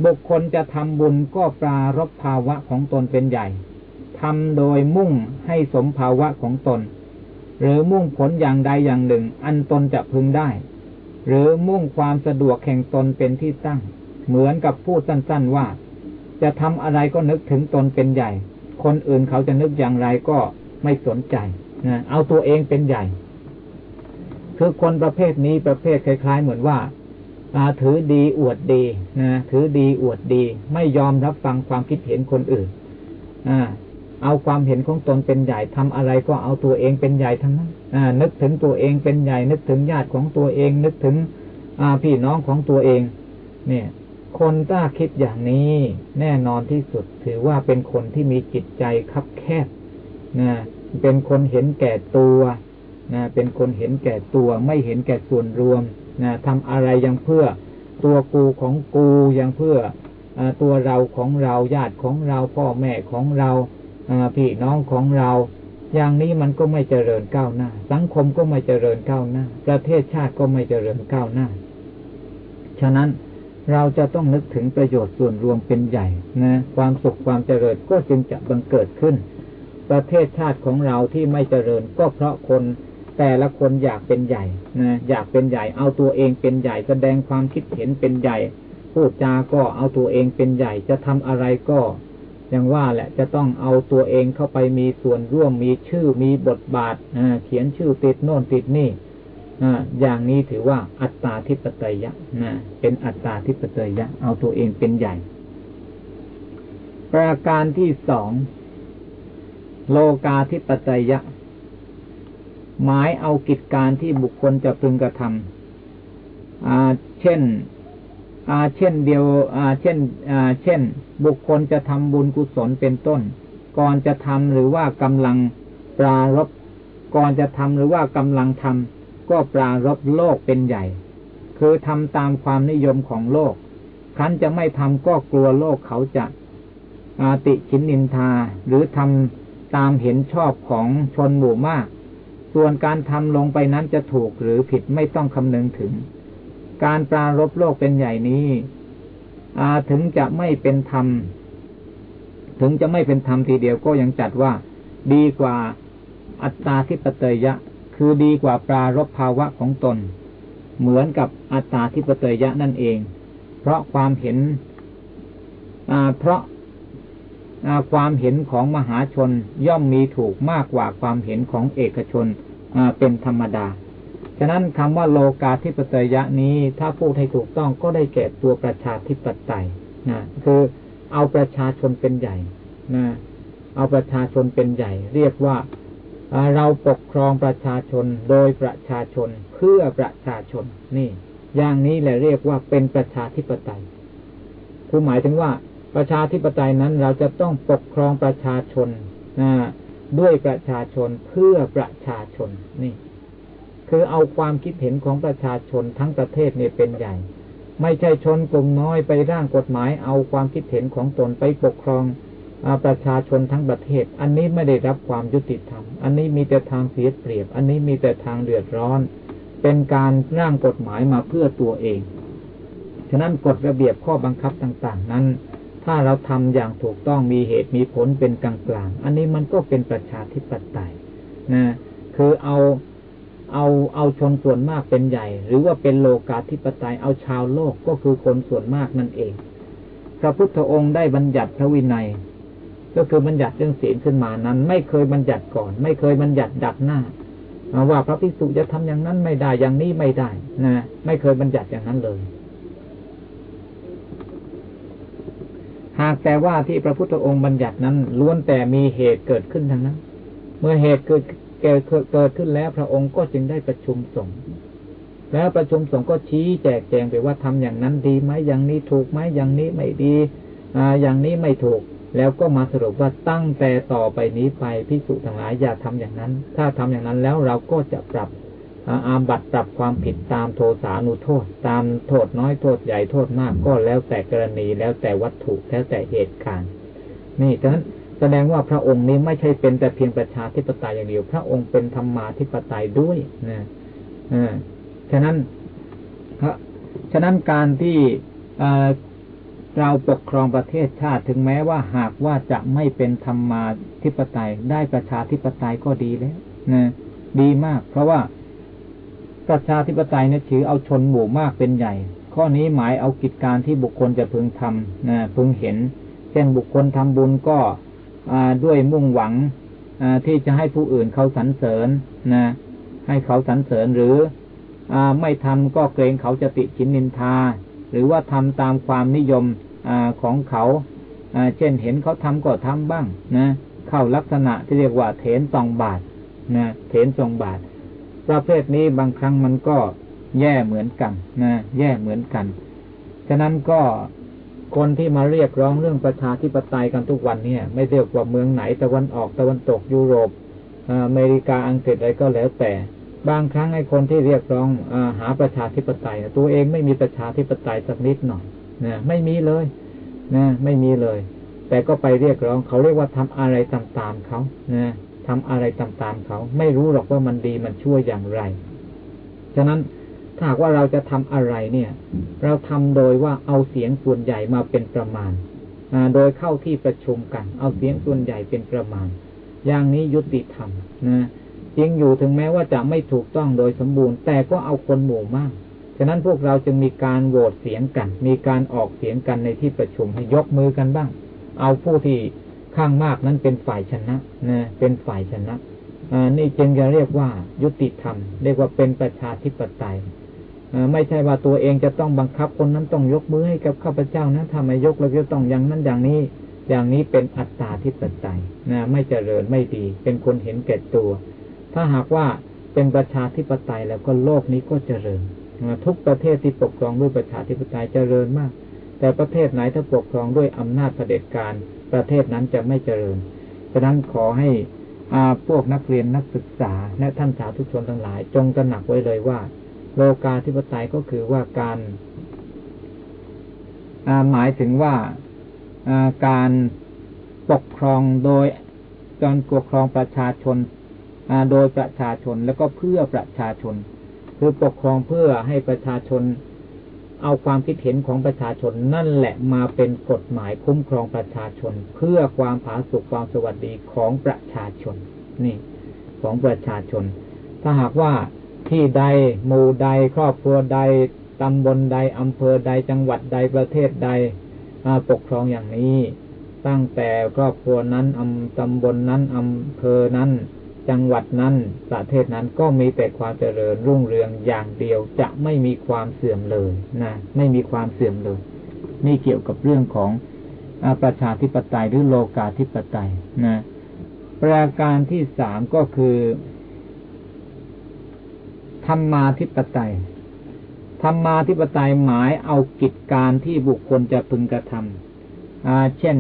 บุคคลจะทำบุญก็ปรารบภาวะของตนเป็นใหญ่ทำโดยมุ่งให้สมภาวะของตน หรือมุ่งผลอย่างใดอย่างหนึ่ง อันตนจะพึงได้ หรือมุ่งความสะดวกแห่งตนเป็นที่ตั้ง เหมือนกับพูดสั้น ๆว่า จะทำอะไรก็นึกถึงตนเป็นใหญ่ คนอื่นเขาจะนึกอย่างไรก็ไม่สนใจนะเอาตัวเองเป็นใหญ่ คือคนประเภทนี้ประเภทคล้าย ๆ เหมือนว่า ถือดีอวดดีนะถือดีอวดดี ไม่ยอมรับฟังความคิดเห็นคนอื่นอ่าเอาความเห็นของตนเป็นใหญ่ทำอะไรก็เอาตัวเองเป็นใหญ่ทั้งนั้นนึกถึงตัวเองเป็นใหญ่ นึกถึงญาติของตัวเอง นึกถึงพี่น้องของตัวเอง เนี่ย คนถ้าคิดอย่างนี้แน่นอนที่สุด ถือว่าเป็นคนที่มีจิตใจคับแคบนะเป็นคนเห็นแก่ตัวนะเป็นคนเห็นแก่ตัว ไม่เห็นแก่ส่วนรวม นะทำอะไรยังเพื่อตัวกูของกูยังเพื่ออตัวเราของเราญาติของเราพ่อแม่ของเราพี่น้องของเรา อย่างนี้มันก็ไม่เจริญก้าวหน้า สังคมก็ไม่เจริญก้าวหน้า ประเทศชาติก็ไม่เจริญก้าวหน้า ฉะนั้นเราจะต้องนึกถึงประโยชน์ส่วนรวมเป็นใหญ่นะความสุขความเจริญก็จึงจะบังเกิดขึ้น ประเทศชาติของเราที่ไม่เจริญก็เพราะคน แต่ละคนอยากเป็นใหญ่นะอยากเป็นใหญ่ เอาตัวเองเป็นใหญ่แสดงความคิดเห็นเป็นใหญ่พูดจาก็เอาตัวเองเป็นใหญ่จะทำอะไรก็อย่างว่าแหละจะต้องเอาตัวเองเข้าไปมีส่วนร่วมมีชื่อมีบทบาทเขียนชื่อติดโน่นติดนี่อย่างนี้ถือว่าอัตตาทิปไตยะนะเป็นอัตตาทิปไตยะ เอาตัวเองเป็นใหญ่ ประการที่สองโลกาทิปไตยะ หมายเอากิจการที่บุคคลจะพึงกระทำเช่นอาเช่นเดียวอาเช่นอาเช่น บุคคลจะทำบุญกุศลเป็นต้น ก่อนจะทำหรือว่ากำลังปรารบก่อนจะทำหรือว่ากำลังทำก็ปรารบโลกเป็นใหญ่ คือทำตามความนิยมของโลก ครั้นจะไม่ทำก็กลัวโลกเขาจะอาติชินนินทาหรือทำตามเห็นชอบของชนหมู่มาก ส่วนการทำลงไปนั้นจะถูกหรือผิดไม่ต้องคำนึงถึง การปรารบโลกเป็นใหญ่นี้อาถึงจะไม่เป็นธรรม ถึงจะไม่เป็นธรรมทีเดียวก็ยังจัดว่า ดีกว่าอัตตาทิปเตยะ คือดีกว่าปรารบภาวะของตน เหมือนกับอัตตาทิปเตยะนั่นเอง เพราะความเห็นเพราะความเห็นของมหาชนย่อมมีถูกมากกว่าความเห็นของเอกชน เป็นธรรมดา ฉะนั้นคำว่าโลกาธิปไตยะนี้ ถ้าพูดให้ถูกต้องก็ได้แก่ตัวประชาธิปไตยนะคือเอาประชาชนเป็นใหญ่นะเอาประชาชนเป็นใหญ่ เรียกว่าเราปกครองประชาชนโดยประชาชนเพื่อประชาชนนี่ อย่างนี้แหละเรียกว่าเป็นประชาธิปไตยคือหมายถึงว่าประชาธิปไตยนั้นเราจะต้องปกครองประชาชนนะ ด้วยประชาชนเพื่อประชาชนนี่ คือเอาความคิดเห็นของประชาชนทั้งประเทศเนี่ยเป็นใหญ่ ไม่ใช่ชนกลุ่มน้อยไปร่างกฎหมาย เอาความคิดเห็นของตนไปปกครองประชาชนทั้งประเทศ อันนี้ไม่ได้รับความยุติธรรม อันนี้มีแต่ทางเสียเปรียบ อันนี้มีแต่ทางเดือดร้อน เป็นการร่างกฎหมายมาเพื่อตัวเอง ฉะนั้นกฎระเบียบข้อบังคับต่าง ๆ นั้น ถ้าเราทำอย่างถูกต้องมีเหตุมีผลเป็นกลางๆอันนี้มันก็เป็นประชาธิปไตยนะคือเอาเอาเอาชนส่วนมากเป็นใหญ่ หรือว่าเป็นโลกาธิปไตยเอาชาวโลกก็คือคนส่วนมากนั่นเอง พระพุทธองค์ได้บัญญัติพระวินัย ก็คือบัญญัติเรื่องศีลขึ้นมานั้น ไม่เคยบัญญัติก่อน ไม่เคยบัญญัติดักหน้าว่าพระภิกษุจะทำอย่างนั้นไม่ได้อย่างนี้ไม่ได้นะไม่เคยบัญญัติอย่างนั้นเลย หากแต่ว่าที่พระพุทธองค์บัญญัตินั้น ล้วนแต่มีเหตุเกิดขึ้นทั้งนั้น เมื่อเหตุเกิดเกิดเกิดขึ้นแล้วพระองค์ก็จึงได้ประชุมสงฆ์แล้วประชุมสงฆ์ก็ชี้แจกแจงไปว่าทำอย่างนั้นดีไหมอย่างนี้ถูกไหมอย่างนี้ไม่ดีอ่าอย่างนี้ไม่ถูก แล้วก็มาสรุปว่าตั้งแต่ต่อไปนี้ไปพิสุทั้งหลายอย่าทำอย่างนั้น ถ้าทำอย่างนั้นแล้วเราก็จะปรับ อาบัตปรับความผิดตามโทสานุโทษ ตามโทษน้อยโทษใหญ่โทษมากก็แล้วแต่กรณีแล้วแต่วัตถุแล้วแต่เหตุการณ์ นี่ฉะนั้นแสดงว่าพระองค์นี้ไม่ใช่เป็นแต่เพียงประชาธิปไตยอย่างเดียว พระองค์เป็นธรรมาธิปไตยด้วยนะอ่าฉะนั้นฉะนั้นการที่เราปกครองประเทศชาติถึงแม้ว่าหากว่าจะไม่เป็นธรรมาธิปไตย ได้ประชาธิปไตยก็ดีแล้วนะดีมาก เพราะว่า ประชาธิปไตยเนี่ยถือเอาชนหมู่มากเป็นใหญ่ ข้อนี้หมายเอากิจการที่บุคคลจะพึงทำนะพึงเห็น เช่นบุคคลทำบุญก็ด้วยมุ่งหวังที่จะให้ผู้อื่นเขาสรรเสริญนะให้เขาสรรเสริญหรืออไม่ทำก็เกรงเขาจะติชินนินทา หรือว่าทำตามความนิยมอของเขาเช่นเห็นเขาทำก็ทำบ้างนะเข้าลักษณะที่เรียกว่าเถนสองบาทนะเถนสองบาท ประเภทนี้บางครั้งมันก็แย่เหมือนกันนะแย่เหมือนกัน ฉะนั้นก็คนที่มาเรียกร้องเรื่องประชาธิปไตยกันทุกวันเนี่ย ไม่เรียกว่าเมืองไหนตะวันออกตะวันตกยุโรปอเมริกาอังกฤษอะไรก็แล้วแต่ บางครั้งไอ้คนที่เรียกร้องอหาประชาธิปไตยตัวเองไม่มีประชาธิปไตยสักนิดหน่อยนะไม่มีเลยนะไม่มีเลย แต่ก็ไปเรียกร้องเขาเรียกว่าทำอะไรตามๆเขานะ ทำอะไรตามๆเขา ไม่รู้หรอกว่ามันดีมันชั่วอย่างไร ฉะนั้นถ้าว่าเราจะทำอะไรเนี่ย เราทำโดยว่าเอาเสียงส่วนใหญ่มาเป็นประมาณโดยเข้าที่ประชุมกัน เอาเสียงส่วนใหญ่เป็นประมาณ อย่างนี้ยุติธรรมนะจริงอยู่ถึงแม้ว่าจะไม่ถูกต้องโดยสมบูรณ์ แต่ก็เอาคนหมู่มาก ฉะนั้นพวกเราจึงมีการโหวตเสียงกัน มีการออกเสียงกันในที่ประชุมให้ยกมือกันบ้าง เอาผู้ที่ ข้างมากนั้นเป็นฝ่ายชนะนะเป็นฝ่ายชนะนี่จึงจะเรียกว่ายุติธรรม เรียกว่าเป็นประชาธิปไตยไม่ใช่ว่าตัวเองจะต้องบังคับคนนั้นต้องยกมือให้กับข้าพเจ้านะถ้าไมยกเราจะต้องอย่างนั้นอย่างนี้ อย่างนี้เป็นอัตตาธิปไตยนะไม่เจริญไม่ดี เป็นคนเห็นแก่ตัว ถ้าหากว่าเป็นประชาธิปไตยแล้วก็โลกนี้ก็เจริญทุกประเทศที่ปกครองด้วยประชาธิปไตยเจริญมาก แต่ประเทศไหนถ้าปกครองด้วยอำนาจเผด็จการ ประเทศนั้นจะไม่เจริญ ฉะนั้นขอให้อาพวกนักเรียนนักศึกษา และท่านสาธุชนทั้งหลาย จงตระหนักไว้เลยว่า โลกาธิปไตยก็คือว่าการหมายถึงว่าการปกครองโดยการปกครองประชาชนโดยประชาชนแล้วก็เพื่อประชาชน คือปกครองเพื่อให้ประชาชน เอาความคิดเห็นของประชาชนนั่นแหละมาเป็นกฎหมายคุ้มครองประชาชน เพื่อความผาสุกความสวัสดีของประชาชน นี่ของประชาชน ถ้าหากว่าที่ใดหมู่ใดครอบครัวใดตำบลใดอำเภอใดจังหวัดใดประเทศใดปกครองอย่างนี้ ตั้งแต่ครอบครัวนั้นอำตำบลนนั้นอำเภอนั้น จังหวัดนั้นประเทศนั้นก็มีแต่ความเจริญรุ่งเรืองอย่างเดียวจะไม่มีความเสื่อมเลยนะไม่มีความเสื่อมเลย นี่เกี่ยวกับเรื่องของประชาธิปไตยหรือโลกาธิปไตยนะประการที่สามก็คือธรรมาธิปไตยธรรมาธิปไตยหมายเอากิจการที่บุคคลจะพึงกระทำเช่น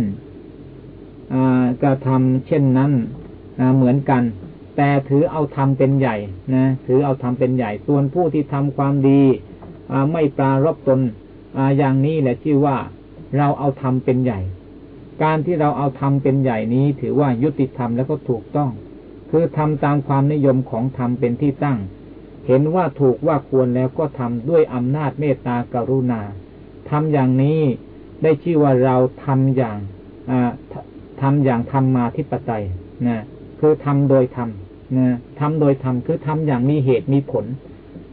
กระทำเช่นนั้นเหมือนกัน แต่ถือเอาทำเป็นใหญ่นะถือเอาทำเป็นใหญ่ ส่วนผู้ที่ทำความดีไม่ปรารบตนอย่างนี้แหละชื่อว่าเราเอาทำเป็นใหญ่ การที่เราเอาทำเป็นใหญ่นี้ ถือว่ายุติธรรมแล้วก็ถูกต้อง คือทำตามความนิยมของธรรมเป็นที่ตั้ง เห็นว่าถูกว่าควรแล้วก็ทำด้วยอำนาจเมตตากรุณาทำอย่างนี้ได้ชื่อว่าเราทำอย่างทำอย่างธรรมมาธิปไตยนะคือทำโดยทำ นะทำโดยทำคือทำอย่างมีเหตุมีผล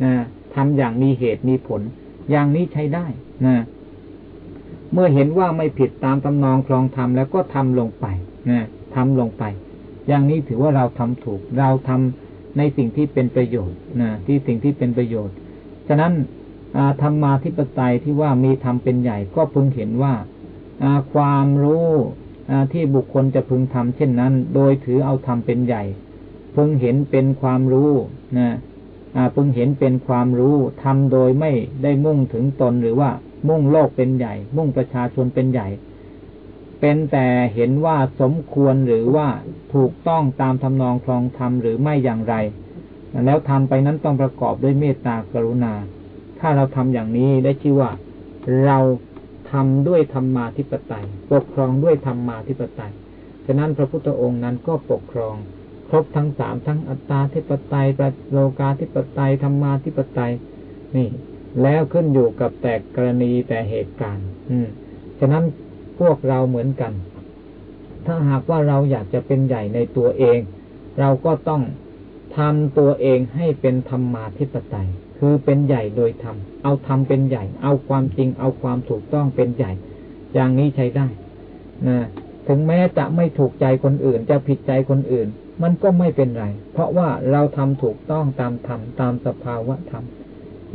นะทำอย่างมีเหตุมีผล อย่างนี้ใช้ได้นะเมื่อเห็นว่าไม่ผิดตามตำนองครองธรรมแล้วก็ทำลงไปนะทำลงไป อย่างนี้ถือว่าเราทำถูก เราทำในสิ่งที่เป็นประโยชน์นะที่สิ่งที่เป็นประโยชน์ ฉะนั้นธรรมาธิปไตยที่ว่ามีธรรมเป็นใหญ่ก็พึงเห็นว่าความรู้ที่บุคคลจะพึงทำเช่นนั้น โดยถือเอาทำเป็นใหญ่ พึงเห็นเป็นความรู้นะพึงเห็นเป็นความรู้ทำโดยไม่ได้มุ่งถึงตนหรือว่า มุ่งโลกเป็นใหญ่ มุ่งประชาชนเป็นใหญ่ เป็นแต่เห็นว่าสมควรหรือว่าถูกต้องตามทำนองคลองธรรมหรือไม่อย่างไร แล้วทำไปนั้นต้องประกอบด้วยเมตตากรุณา ถ้าเราทำอย่างนี้ได้ชื่อว่า เราทำด้วยธรรมาธิปไตย ปกครองด้วยธรรมาธิปไตย ฉะนั้นพระพุทธองค์นั้นก็ปกครอง ครบทั้งสามทั้งอัตตาธิปไตยประโลกาธิปไตยธรรมาธิปไตย นี่ แล้วขึ้นอยู่กับแต่กรณีแต่เหตุการณ์ อืมฉะนั้นพวกเราเหมือนกัน ถ้าหากว่าเราอยากจะเป็นใหญ่ในตัวเอง เราก็ต้องทำตัวเองให้เป็นธรรมาธิปไตย คือเป็นใหญ่โดยธรรม เอาธรรมเป็นใหญ่ เอาความจริง เอาความถูกต้องเป็นใหญ่ อย่างนี้ใช้ได้นะถึงแม้จะไม่ถูกใจคนอื่น จะผิดใจคนอื่น มันก็ไม่เป็นไร เพราะว่าเราทำถูกต้องตามธรรมตามสภาวะธรรม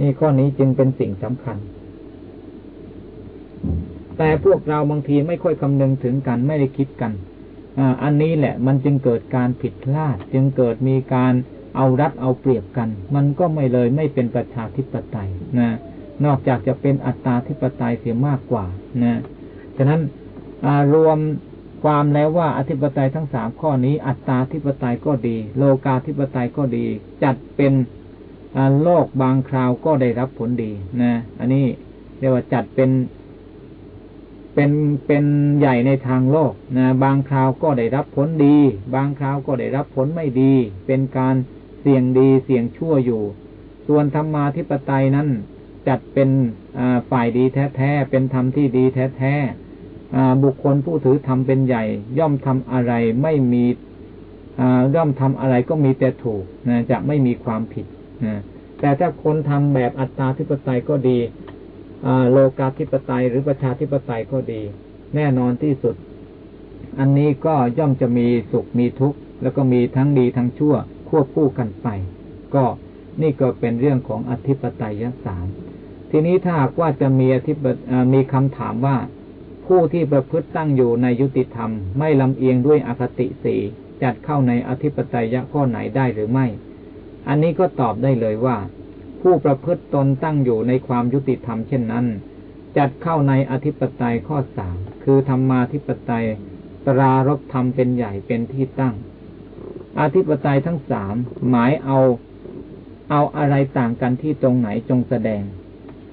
นี่ข้อนี้จึงเป็นสิ่งสำคัญ แต่พวกเราบางทีไม่ค่อยคำนึงถึงกันไม่ได้คิดกันออันนี้แหละ มันจึงเกิดการผิดพลาด จึงเกิดมีการเอารัดเอาเปรียบกัน มันก็ไม่เลยไม่เป็นประชาธิปไตยนะนอกจากจะเป็นอัตตาธิปไตยเสียมากกว่านะฉะนั้นรวม ความแล้วว่าอธิปไตยทั้งสามข้อนี้ อัตตาธิปไตยก็ดี โลกาธิปไตยก็ดี จัดเป็นโลกบางคราวก็ได้รับผลดีนะ อันนี้เรียกว่าจัดเป็นเป็นเป็นใหญ่ในทางโลกนะบางคราวก็ได้รับผลดี บางคราวก็ได้รับผลไม่ดี เป็นการเสี่ยงดีเสี่ยงชั่วอยู่ ส่วนธรรมาธิปไตยนั้นจัดเป็นฝ่ายดีแท้ๆเป็นธรรมที่ดีแท้ๆ บุคคลผู้ถือธรรมเป็นใหญ่ ย่อมทำอะไรไม่มีย่อมทำอะไรก็มีแต่ถูกนะจะไม่มีความผิดนะแต่ถ้าคนทำแบบอัตตาธิปไตยก็ดีโลกาธิปไตยหรือประชาธิปไตยก็ดี แน่นอนที่สุด อันนี้ก็ย่อมจะมีสุขมีทุกข์แล้วก็มีทั้งดีทั้งชั่วควบคู่กันไป ก็นี่ก็เป็นเรื่องของอธิปไตยสามทีนี้ถ้าหากว่าจะมีอธิปมีคำถามว่า ผู้ที่ประพฤติตั้งอยู่ในยุติธรรม ไม่ลำเอียงด้วยอคติสีจัดเข้าในอธิปไตยะข้อไหนได้หรือไม่ อันนี้ก็ตอบได้เลยว่า ผู้ประพฤติตนตั้งอยู่ในความยุติธรรมเช่นนั้น จัดเข้าในอธิปไตยข้อสามคือธรรมาธิปไตยตรารบธรรมเป็นใหญ่เป็นที่ตั้ง อธิปไตยทั้งสามหมายเอาเอาอะไรต่างกันที่ตรงไหนจงแสดง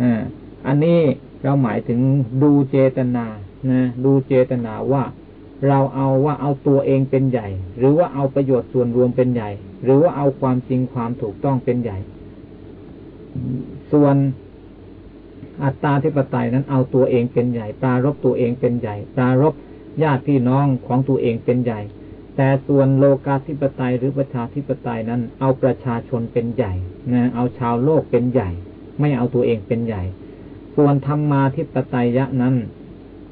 อ่าอันนี้เราหมายถึงดูเจตนา นะดูเจตนาว่า เราเอาว่าเอาตัวเองเป็นใหญ่ หรือว่าเอาประโยชน์ส่วนรวมเป็นใหญ่ หรือว่าเอาความจริงความถูกต้องเป็นใหญ่ ส่วนอัตตาธิปไตยนั้นเอาตัวเองเป็นใหญ่ ปรารบตัวเองเป็นใหญ่ ปรารบญาติพี่น้องของตัวเองเป็นใหญ่ แต่ส่วนโลกาธิปไตยหรือประชาธิปไตยนั้น เอาประชาชนเป็นใหญ่นะเอาชาวโลกเป็นใหญ่ ไม่เอาตัวเองเป็นใหญ่ ส่วนธรรมาธิปไตยะนั้น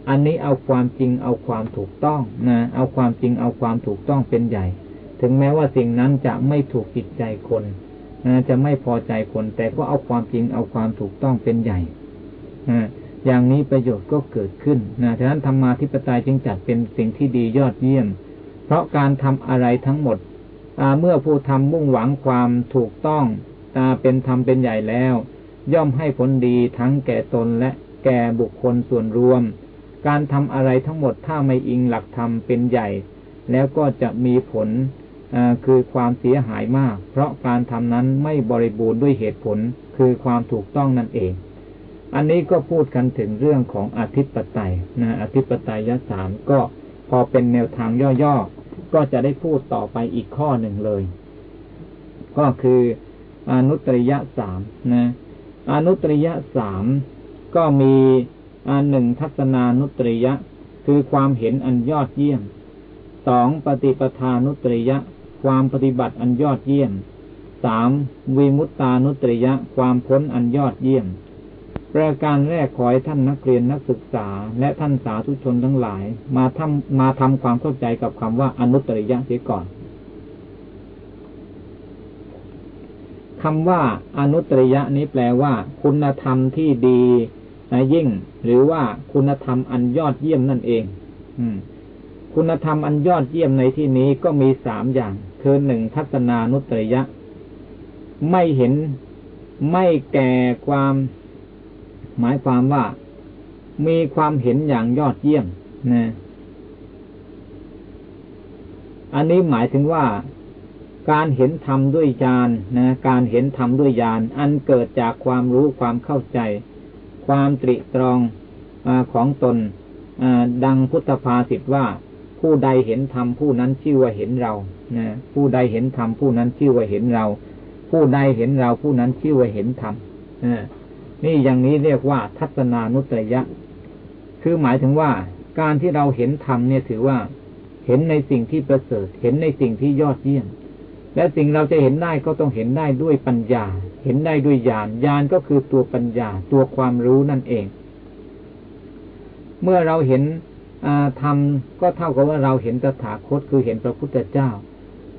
อันนี้เอาความจริงเอาความถูกต้องนะเอาความจริงเอาความถูกต้องเป็นใหญ่ ถึงแม้ว่าสิ่งนั้นจะไม่ถูกจิตใจคนนะจะไม่พอใจคน แต่ก็เอาความจริงเอาความถูกต้องเป็นใหญ่นะอย่างนี้ประโยชน์ก็เกิดขึ้นนะฉะนั้นธรรมาธิปไตยจึงจัดเป็นสิ่งที่ดียอดเยี่ยม เพราะการทำอะไรทั้งหมดเมื่อผู้ทำมุ่งหวังความถูกต้องเป็นธรรมเป็นใหญ่แล้ว ย่อมให้ผลดีทั้งแก่ตนและแก่บุคคลส่วนรวม การทำอะไรทั้งหมดถ้าไม่อิงหลักธรรมเป็นใหญ่ แล้วก็จะมีผลคือความเสียหายมาก เพราะการทำนั้นไม่บริบูรณ์ด้วยเหตุผลคือความถูกต้องนั่นเอง อันนี้ก็พูดกันถึงเรื่องของอธิปไตยนะอธิปไตยยสามก็พอเป็นแนวทางย่อๆ ก็จะได้พูดต่อไปอีกข้อหนึ่งเลย ก็คืออนุตริยะสามนะอนุตริยะสามก็มี อันหนึ่งทัศนานุตริยะ คือความเห็นอันยอดเยี่ยมสองปฏิปทานุตริยะ ความปฏิบัติอันยอดเยี่ยมสามวิมุตตานุตริยะ ความพ้นอันยอดเยี่ยม ประการแรกขอให้ท่านนักเรียนนักศึกษา และท่านสาธุชนทั้งหลาย มาทำมาทำความเข้าใจกับคำว่าอนุตริยะเสียก่อนคำว่าอนุตริยะนี้แปลว่า คุณธรรมที่ดี ยิ่ง หรือว่าคุณธรรมอันยอดเยี่ยมนั่นเองคุณธรรมอันยอดเยี่ยมในที่นี้ก็มีสามอย่าง คือหนึ่งทัศนานุตริยะ ไม่เห็นไม่แก่ความ หมายความว่ามีความเห็นอย่างยอดเยี่ยมนะอันนี้หมายถึงว่าการเห็นธรรมด้วยญาณนะการเห็นธรรมด้วยญาณอันเกิดจากความรู้ความเข้าใจ ความตริตรองอของตนดังพุทธภาษิตว่า ผู้ใดเห็นธรรมผู้นั้นชื่อว่าเห็นเรานะผู้ใดเห็นธรรมผู้นั้นชื่อว่าเห็นเรา ผู้ใดเห็นเราผู้นั้นชื่อว่าเห็นธรรมนี่อย่างนี้เรียกว่า ทัศนานุตรยะ คือหมายถึงว่า การที่เราเห็นธรรมเนี่ยถือว่า เห็นในสิ่งที่ประเสริฐ เห็นในสิ่งที่ยอดเยี่ยม และสิ่งเราจะเห็นได้ก็ต้องเห็นได้ด้วยปัญญา เห็นได้ด้วยญาณญาณก็คือตัวปัญญา ตัวความรู้นั่นเอง เมื่อเราเห็นธรรมก็เท่ากับว่าเราเห็นตถาคตคือเห็นพระพุทธเจ้า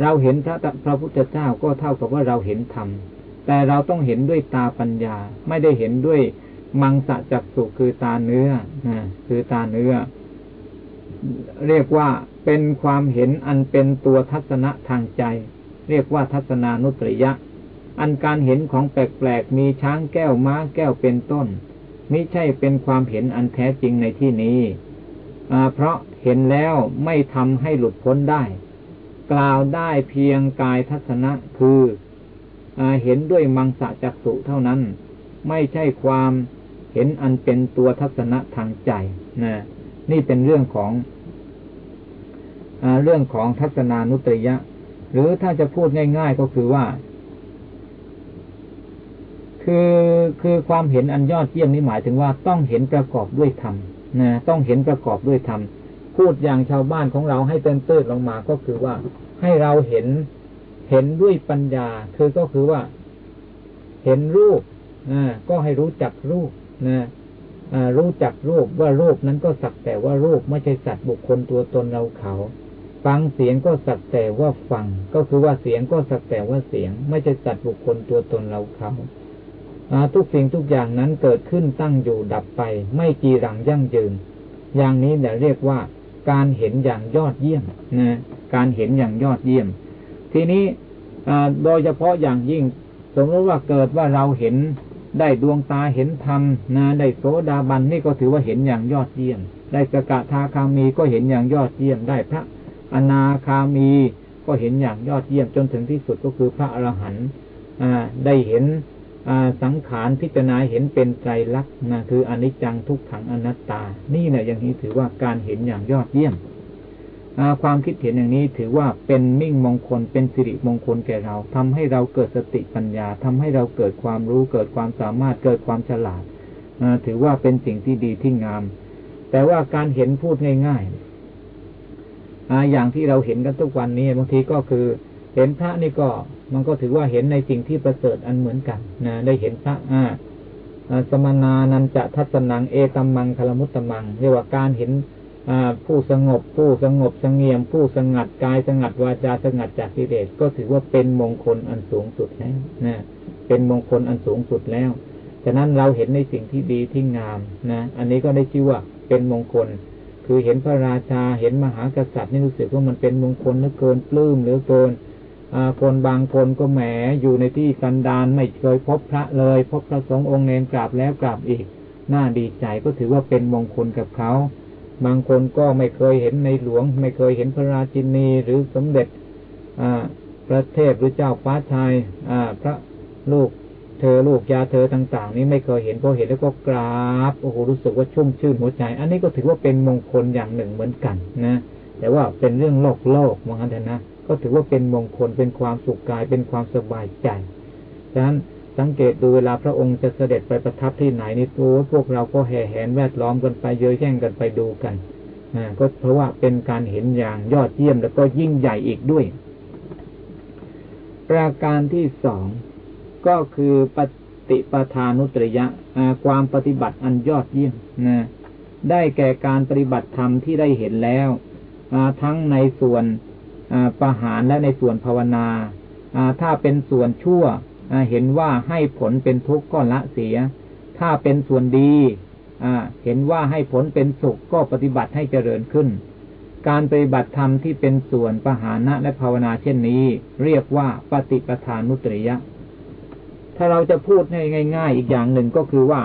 เราเห็นพระพระพุทธเจ้าก็เท่ากับว่าเราเห็นธรรมแต่เราต้องเห็นด้วยตาปัญญา ไม่ได้เห็นด้วยมังสะจักสุคือตาเนื้อคือตาเนื้อ เรียกว่าเป็นความเห็นอันเป็นตัวทัศนะทางใจ เรียกว่าทัศนานุตริยะ อันการเห็นของแปลกๆมีช้างแก้วม้าแก้วเป็นต้นไม่ใช่เป็นความเห็นอันแท้จริงในที่นี้เพราะเห็นแล้วไม่ทำให้หลุดพ้นได้ กล่าวได้เพียงกายทัศนะคืออเห็นด้วยมังสะจักสุเท่านั้น ไม่ใช่ความเห็นอันเป็นตัวทัศนะทางใจนะนี่เป็นเรื่องของอเรื่องของทัศนานุตริยะ หรือถ้าจะพูดง่าย ๆก็คือว่า คือคือความเห็นอันยอดเยี่ยมนี้หมายถึงว่าต้องเห็นประกอบด้วยธรรมนะต้องเห็นประกอบด้วยธรรมพูดอย่างชาวบ้านของเราให้เต้นเติดลงมาก็คือว่าให้เราเห็นเห็นด้วยปัญญา คือก็คือว่า เห็นรูปนะก็ให้รู้จักรูปนะรู้จักรูปว่ารูปนั้นก็สักแต่ว่ารูปไม่ใช่สัตว์บุคคลตัวตนเราเขา ฟังเสียงก็สักแต่ว่าฟัง ก็คือว่าเสียงก็สักแต่ว่าเสียง ไม่ใช่สัตว์บุคคลตัวตนเราเขาทุกสิ่งทุกอย่างนั้นเกิดขึ้นตั้งอยู่ดับไป ไม่กีรังยั่งยืน อย่างนี้เนี่ยเรียกว่า การเห็นอย่างยอดเยี่ยมนะการเห็นอย่างยอดเยี่ยม ทีนี้โดยเฉพาะอย่างยิ่ง สมมติว่าเกิดว่าเราเห็นได้ดวงตาเห็นธรรมนะได้โสดาบันนี่ก็ถือว่าเห็นอย่างยอดเยี่ยม ได้สกทาคามีก็เห็นอย่างยอดเยี่ยม ได้พระ อนาคามีก็เห็นอย่างยอดเยี่ยมจนถึงที่สุดก็คือพระอรหันต์ได้เห็นสังขารพิจารณาเห็นเป็นไตรลักษณ์นะคืออนิจจังทุกขังอนัตตา นี่เนี่ยอย่างนี้ถือว่าการเห็นอย่างยอดเยี่ยมความคิดเห็นอย่างนี้ถือว่าเป็นมิ่งมงคลเป็นสิริมงคลแก่เราทำให้เราเกิดสติปัญญาทำให้เราเกิดความรู้เกิดความสามารถเกิดความฉลาดถือว่าเป็นสิ่งที่ดีที่งาม แต่ว่าการเห็นพูดง่ายๆ อย่างที่เราเห็นกันทุกวันนี้บางทีก็คือ เห็นพระนี่ก็มันก็ถือว่าเห็นในสิ่งที่ประเสริฐอันเหมือนกันนะได้เห็นพระอ่าสมนานันจะทัศนังเอตัมมังคลมุตตมัง เรียกว่าการเห็นผู้สงบ ผู้สงบสงเงียม ผู้สงัดกายสงัดวาจาสงัดจากกิเลสก็ถือว่าเป็นมงคลอันสูงสุดแล้วนะเป็นมงคลอันสูงสุดแล้วฉะนั้นเราเห็นในสิ่งที่ดีที่งามนะ อันนี้ก็ได้ชื่อว่าเป็นมงคล คือเห็นพระราชาเห็นมหากษัตริย์นี่รู้สึกว่ามันเป็นมงคลเหลือเกินปลื้มเหลือเกินคนบางคนก็แหมอยู่ในที่กันดานไม่เคยพบพระเลย พบพระสงฆ์องค์เนรกราบแล้วกราบอีก น่าดีใจก็ถือว่าเป็นมงคลกับเขาบางคนก็ไม่เคยเห็นในหลวง ไม่เคยเห็นพระราชินีหรือสมเด็จพระเทพหรือเจ้าฟ้าชายพระลูก เธอลูกยาเธอต่าง ๆ นี้ไม่เคยเห็นพอเห็นแล้วก็กราบโอ้โหรู้สึกว่าชุ่มชื่นหัวใจ อันนี้ก็ถือว่าเป็นมงคลอย่างหนึ่งเหมือนกันนะแต่ว่าเป็นเรื่องโลกโลกมองกันนะก็ถือว่าเป็นมงคลเป็นความสุขกายเป็นความสบายใจฉะนั้นสังเกตดูเวลาพระองค์จะเสด็จไปประทับที่ไหนนี่ตัวพวกเราก็แห่แหนแวดล้อมกันไปเยอะแย่งกันไปดูกันนะก็เพราะว่าเป็นการเห็นอย่างยอดเยี่ยมแล้วก็ยิ่งใหญ่อีกด้วย ประการที่สอง ก็คือปฏิปทานุตริยะความปฏิบัติอันยอดเยี่ยมนะได้แก่การปฏิบัติธรรมที่ได้เห็นแล้วทั้งในส่วนประหารและในส่วนภาวนาถ้าเป็นส่วนชั่วเห็นว่าให้ผลเป็นทุกข์ก็ละเสีย ถ้าเป็นส่วนดีเห็นว่าให้ผลเป็นสุขก็ปฏิบัติให้เจริญขึ้น การปฏิบัติธรรมที่เป็นส่วนปหานะและภาวนาเช่นนี้ เรียกว่าปฏิปทานุตริยะ ถ้าเราจะพูดให้ง่าย ๆ อีกอย่างหนึ่งก็คือว่า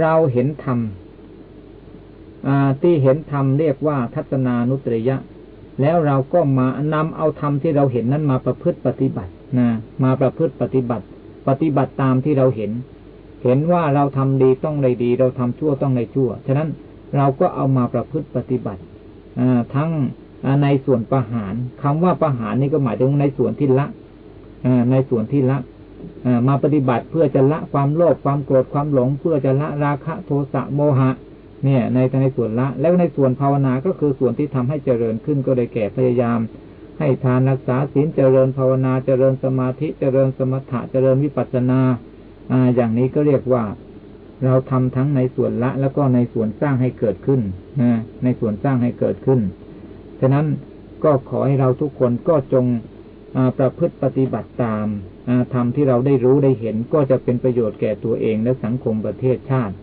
เราเห็นธรรมที่เห็นธรรมเรียกว่าทัศนานุตริยะ แล้วเราก็มานำเอาธรรมที่เราเห็นนั้นมาประพฤติปฏิบัตินะมาประพฤติปฏิบัติ ปฏิบัติตามที่เราเห็น เห็นว่าเราทำดีต้องได้ดี เราทำชั่วต้องได้ชั่ว ฉะนั้นเราก็เอามาประพฤติปฏิบัติทั้งในส่วนประหารคำว่าประหารนี่ก็หมายถึงในส่วนที่ละ ในส่วนที่ละมาปฏิบัติเพื่อจะละความโลภความโกรธความหลง เพื่อจะละราคะโทสะโมหะ เนี่ยในในส่วนละ แล้วในส่วนภาวนาก็คือส่วนที่ทำให้เจริญขึ้นก็ได้แก่พยายาม ให้ทานรักษาศีลเจริญภาวนาเจริญสมาธิเจริญสมถะเจริญวิปัสสนาอ่าอย่างนี้ก็เรียกว่า เราทำทั้งในส่วนละ แล้วก็ในส่วนสร้างให้เกิดขึ้นนะในส่วนสร้างให้เกิดขึ้นฉะนั้นก็ขอให้เราทุกคนก็จง ประพฤติปฏิบัติตามธรรมที่เราได้รู้ได้เห็นก็จะเป็นประโยชน์แก่ตัวเองและสังคมประเทศชาติ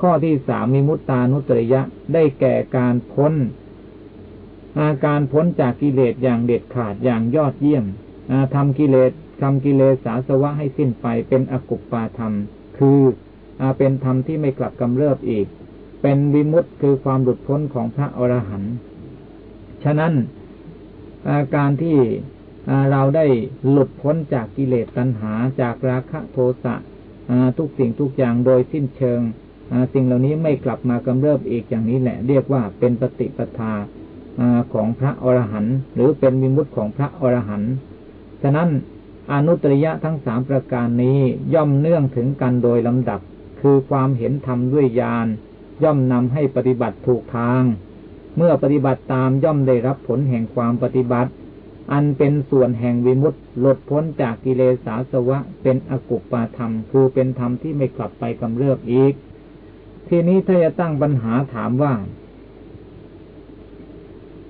ข้อที่สามมีมุตตานุตริยะได้แก่การพ้น อาการพ้นจากกิเลสอย่างเด็ดขาดอย่างยอดเยี่ยมทำกิเลสทำกิเลสสาสวะให้สิ้นไปเป็นอกุปปาธรรม คืออเป็นธรรมที่ไม่กลับกำเริบอีก เป็นวิมุตต์คือความหลุดพ้นของพระอรหันต์ฉะนั้นอาการที่ เราได้หลุดพ้นจากกิเลสตัณหาจากราคะโทสะทุกสิ่งทุกอย่างโดยสิ้นเชิงสิ่งเหล่านี้ไม่กลับมากำเริบอีกอย่างนี้แหละ เรียกว่าเป็นปฏิปทาของพระอรหันต์หรือเป็นมิมุติของพระอรหันต์ฉะนั้นอนุตริยะทั้งสามประการนี้ย่อมเนื่องถึงกันโดยลำดับ คือความเห็นธรรมด้วยญาณย่อมนำให้ปฏิบัติถูกทาง เมื่อปฏิบัติตามย่อมได้รับผลแห่งความปฏิบัติ อันเป็นส่วนแห่งวิมุตติหลุดพ้นจากกิเลสาสวะ เป็นอกุปปาธรรม คือเป็นธรรมที่ไม่กลับไปกำเริบอีก ทีนี้ถ้าจะตั้งปัญหาถามว่า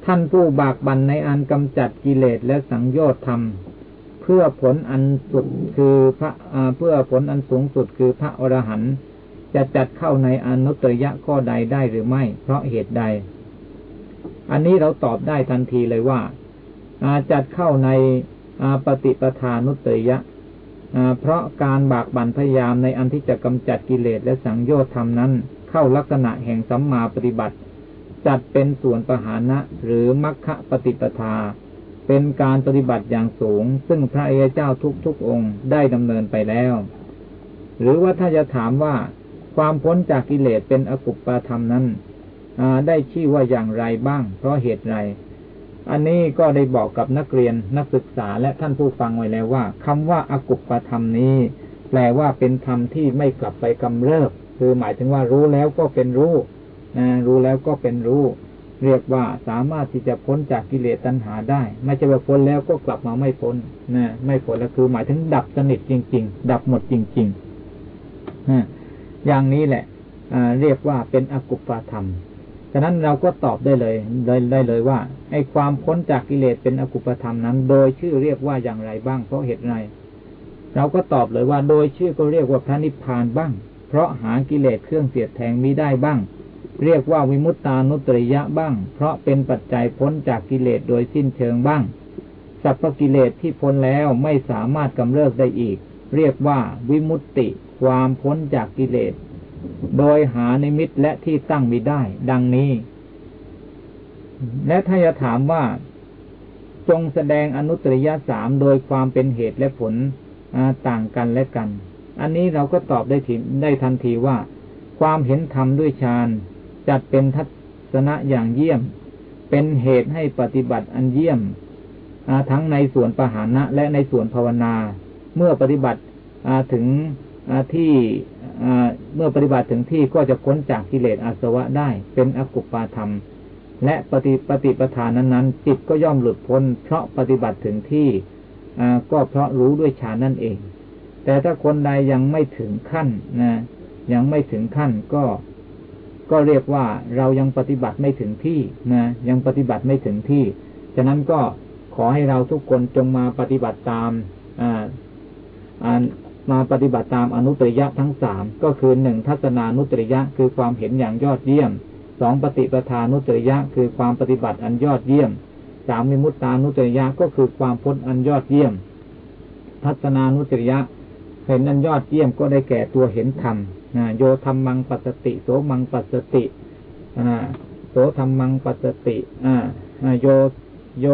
ท่านผู้บากบันในอันกำจัดกิเลสและสังโยชน์ธรรม เพื่อผลอันสุดคือพระเพื่อผลอันสูงสุดคือพระอรหันต์จะจัดเข้าในอนุตรยะข้อใดได้หรือไม่ เพราะเหตุใด อันนี้เราตอบได้ทันทีเลยว่า จัดเข้าในปฏิปทานุตยะเพราะการบากบั่นพยายามในอันที่จะกำจัดกิเลสและสังโยชน์ธรรมนั้น เข้าลักษณะแห่งสัมมาปฏิบัติ จัดเป็นส่วนปหานะหรือมัคคะปฏิปทา เป็นการปฏิบัติอย่างสูง ซึ่งพระเอเจ้าทุกๆองค์ได้ดำเนินไปแล้ว หรือว่าถ้าจะถามว่าความพ้นจากกิเลสเป็นอกุปปาธรรมนั้นได้ชื่อว่าอย่างไรบ้าง เพราะเหตุไร อันนี้ก็ได้บอกกับนักเรียนนักศึกษาและท่านผู้ฟังไว้แล้วว่าคำว่าอากุปธรรมนี้ แปลว่าเป็นธรรมที่ไม่กลับไปกำเริบคือหมายถึงว่ารู้แล้วก็เป็นรู้นะรู้แล้วก็เป็นรู้ เรียกว่าสามารถที่จะพ้นจากกิเลสตัณหาได้ ไม่ใช่ว่าพ้นแล้วก็กลับมาไม่พ้นนะไม่พ้นแล้วคือหมายถึงดับสนิทจริง ๆ ดับหมดจริงๆนะอย่างนี้แหละเรียกว่าเป็นอกุปาธรรม ฉะนั้นเราก็ตอบได้เลยได้ได้เลยว่าไอ้ความพ้นจากกิเลสเป็นอกุปธรรมนั้น โดยชื่อเรียกว่าอย่างไรบ้าง เพราะเหตุไรเราก็ตอบเลยว่าโดยชื่อก็เรียกว่าพระนิพพานบ้าง เพราะหากิเลสเครื่องเสียดแทงมิได้บ้าง เรียกว่าวิมุตตานุตริยะบ้าง เพราะเป็นปัจจัยพ้นจากกิเลสโดยสิ้นเชิงบ้างสัพพกิเลสที่พ้นแล้วไม่สามารถกำเริบได้อีก เรียกว่าวิมุตติ ความพ้นจากกิเลส โดยหาในมิตและที่ตั้งมิได้ ดังนี้ และถ้าจะถามว่า จงแสดงอนุตริยสามโดยความเป็นเหตุและผลต่างกันและกัน อันนี้เราก็ตอบได้ทีได้ทันทีว่า ความเห็นธรรมด้วยฌานจัดเป็นทัศนะอย่างเยี่ยม เป็นเหตุให้ปฏิบัติอันเยี่ยมทั้งในส่วนปหานะและในส่วนภาวนา เมื่อปฏิบัติถึงที่ เมื่อปฏิบัติถึงที่ก็จะพ้นจากกิเลสอาสวะได้เป็นอกุปปาธรรม และปฏิปฏิปทานนั้นๆ จิตก็ย่อมหลุดพ้น เพราะปฏิบัติถึงที่ก็เพราะรู้ด้วยฌานนั่นเอง แต่ถ้าคนใดยังไม่ถึงขั้นนะยังไม่ถึงขั้นก็ ก็เรียกว่าเรายังปฏิบัติไม่ถึงที่นะยังปฏิบัติไม่ถึงที่ฉะนั้นก็ขอให้เราทุกคนจงมาปฏิบัติตาม มาปฏิบัติตามอนุตริยะทั้งสามก็คือหนึ่งทัศนานุตริยะคือความเห็นอย่างยอดเยี่ยมสองปฏิปทานุตริยะคือความปฏิบัติอันยอดเยี่ยมสามมิมุตตานุตริยะก็คือความพ้นอันยอดเยี่ยม ทัศนานุตริยะเห็นอันยอดเยี่ยมก็ได้แก่ตัวเห็นธรรมโยธรรมังปัสติโสมังปัสติโสธรรมังปัสติโยโย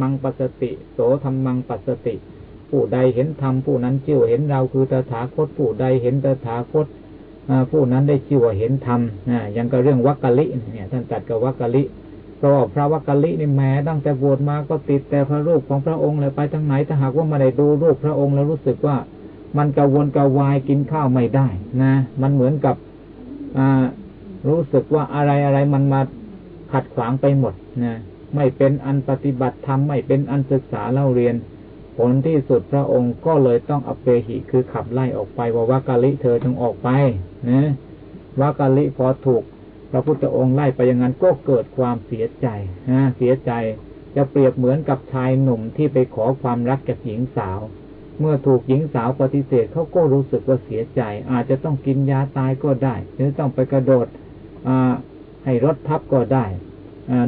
มังปัสติ โสธรรมังปัสติ ผู้ใดเห็นธรรมผู้นั้นชื่อเห็นเราคือตถาคตผู้ใดเห็นตถาคตผู้นั้นได้ชื่อว่าเห็นธรรมยังก็เรื่องวัคกะลิเนี่ยท่านตัดกับวัคกะลิเพราะพระวัคกะลินี่แม้ตั้งแต่บวชมาก็ติดแต่พระรูปของพระองค์เลยไปทางไหนถ้าหากว่ามาได้ดูรูปพระองค์แล้วรู้สึกว่ามันกระวนกระวายกินข้าวไม่ได้นะ มันเหมือนกับอรู้สึกว่าอะไรอะไรมันมาขัดขวางไปหมดนะไม่เป็นอันปฏิบัติธรรมไม่เป็นอันศึกษาเล่าเรียน ผลที่สุดพระองค์ก็เลยต้องอเปหิคือขับไล่ออกไปว่าวากาลิเธอจงออกไปนะวากาลิพอถูกพระพุทธองค์ไล่ไปอย่างนั้นก็เกิดความเสียใจนะเสียใจจะเปรียบเหมือนกับชายหนุ่มที่ไปขอความรักจากหญิงสาว เมื่อถูกหญิงสาวปฏิเสธเขาก็รู้สึกว่าเสียใจ อาจจะต้องกินยาตายก็ได้ หรือต้องไปกระโดดให้รถทับก็ได้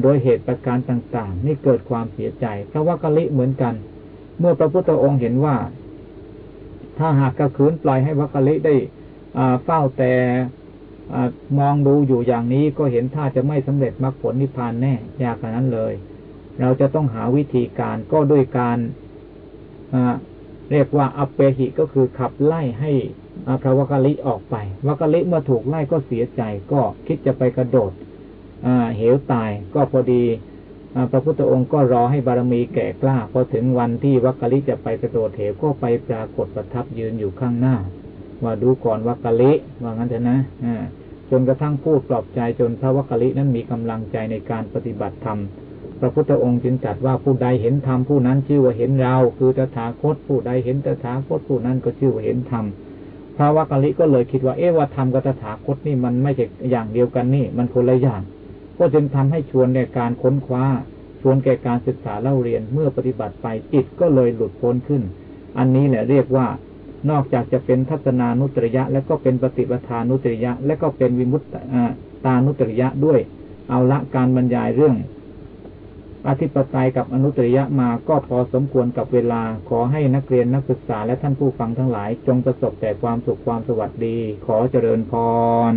โดยเหตุประการต่าง ๆ นี่เกิดความเสียใจ เพราะว่ากะลิเหมือนกัน เมื่อพระพุทธองค์เห็นว่า ถ้าหากกระคืนปล่อยให้วัคกะลิได้เฝ้าแต่มองดูอยู่อย่างนี้ก็เห็นท่าจะไม่สำเร็จมรรคผลนิพพานแน่ยากขนาดนั้นเลย เราจะต้องหาวิธีการก็ด้วยการเรียกว่าอัปเปหิก็คือขับไล่ให้พระวัคกะลิออกไปวัคกะลิเมื่อถูกไล่ก็เสียใจก็คิดจะไปกระโดดเหวตายก็พอดี พระพุทธองค์ก็รอให้บารมีแก่กล้าพอถึงวันที่วัคคลิจะไปกระโดดเหวก็ไปปรากฏประทับยืนอยู่ข้างหน้า ว่าดูก่อนวัคคลิว่างั้นเถอะนะจนกระทั่งพูดปลอบใจจนพระวัคคลินั้นมีกำลังใจในการปฏิบัติธรรมพระพุทธองค์จึงจัดว่าผู้ใดเห็นธรรมผู้นั้นชื่อว่าเห็นเรา คือตถาคตผู้ใดเห็นตถาคตผู้นั้นก็ชื่อว่าเห็นธรรมพระวัคคลิก็เลยคิดว่าเอ๊ะว่าธรรมกับตถาคตนี่มันไม่ใช่อย่างเดียวกันนี่ มันคนละอย่าง ก็จึงทำให้ชวนในการค้นคว้า ชวนแก่การศึกษาเล่าเรียนเมื่อปฏิบัติไปจิตก็เลยหลุดพ้นขึ้น อันนี้แหละเรียกว่า นอกจากจะเป็นทัศนานุตริยะ และก็เป็นปฏิปทานุตริยะ และก็เป็นวิมุตตานุตริยะด้วย เอาละการบรรยายเรื่อง อธิปไตยกับอนุตริยะมาก็พอสมควรกับเวลาขอให้นักเรียนนักศึกษาและท่านผู้ฟังทั้งหลาย จงประสบแต่ความสุขความสวัสดี ขอเจริญพร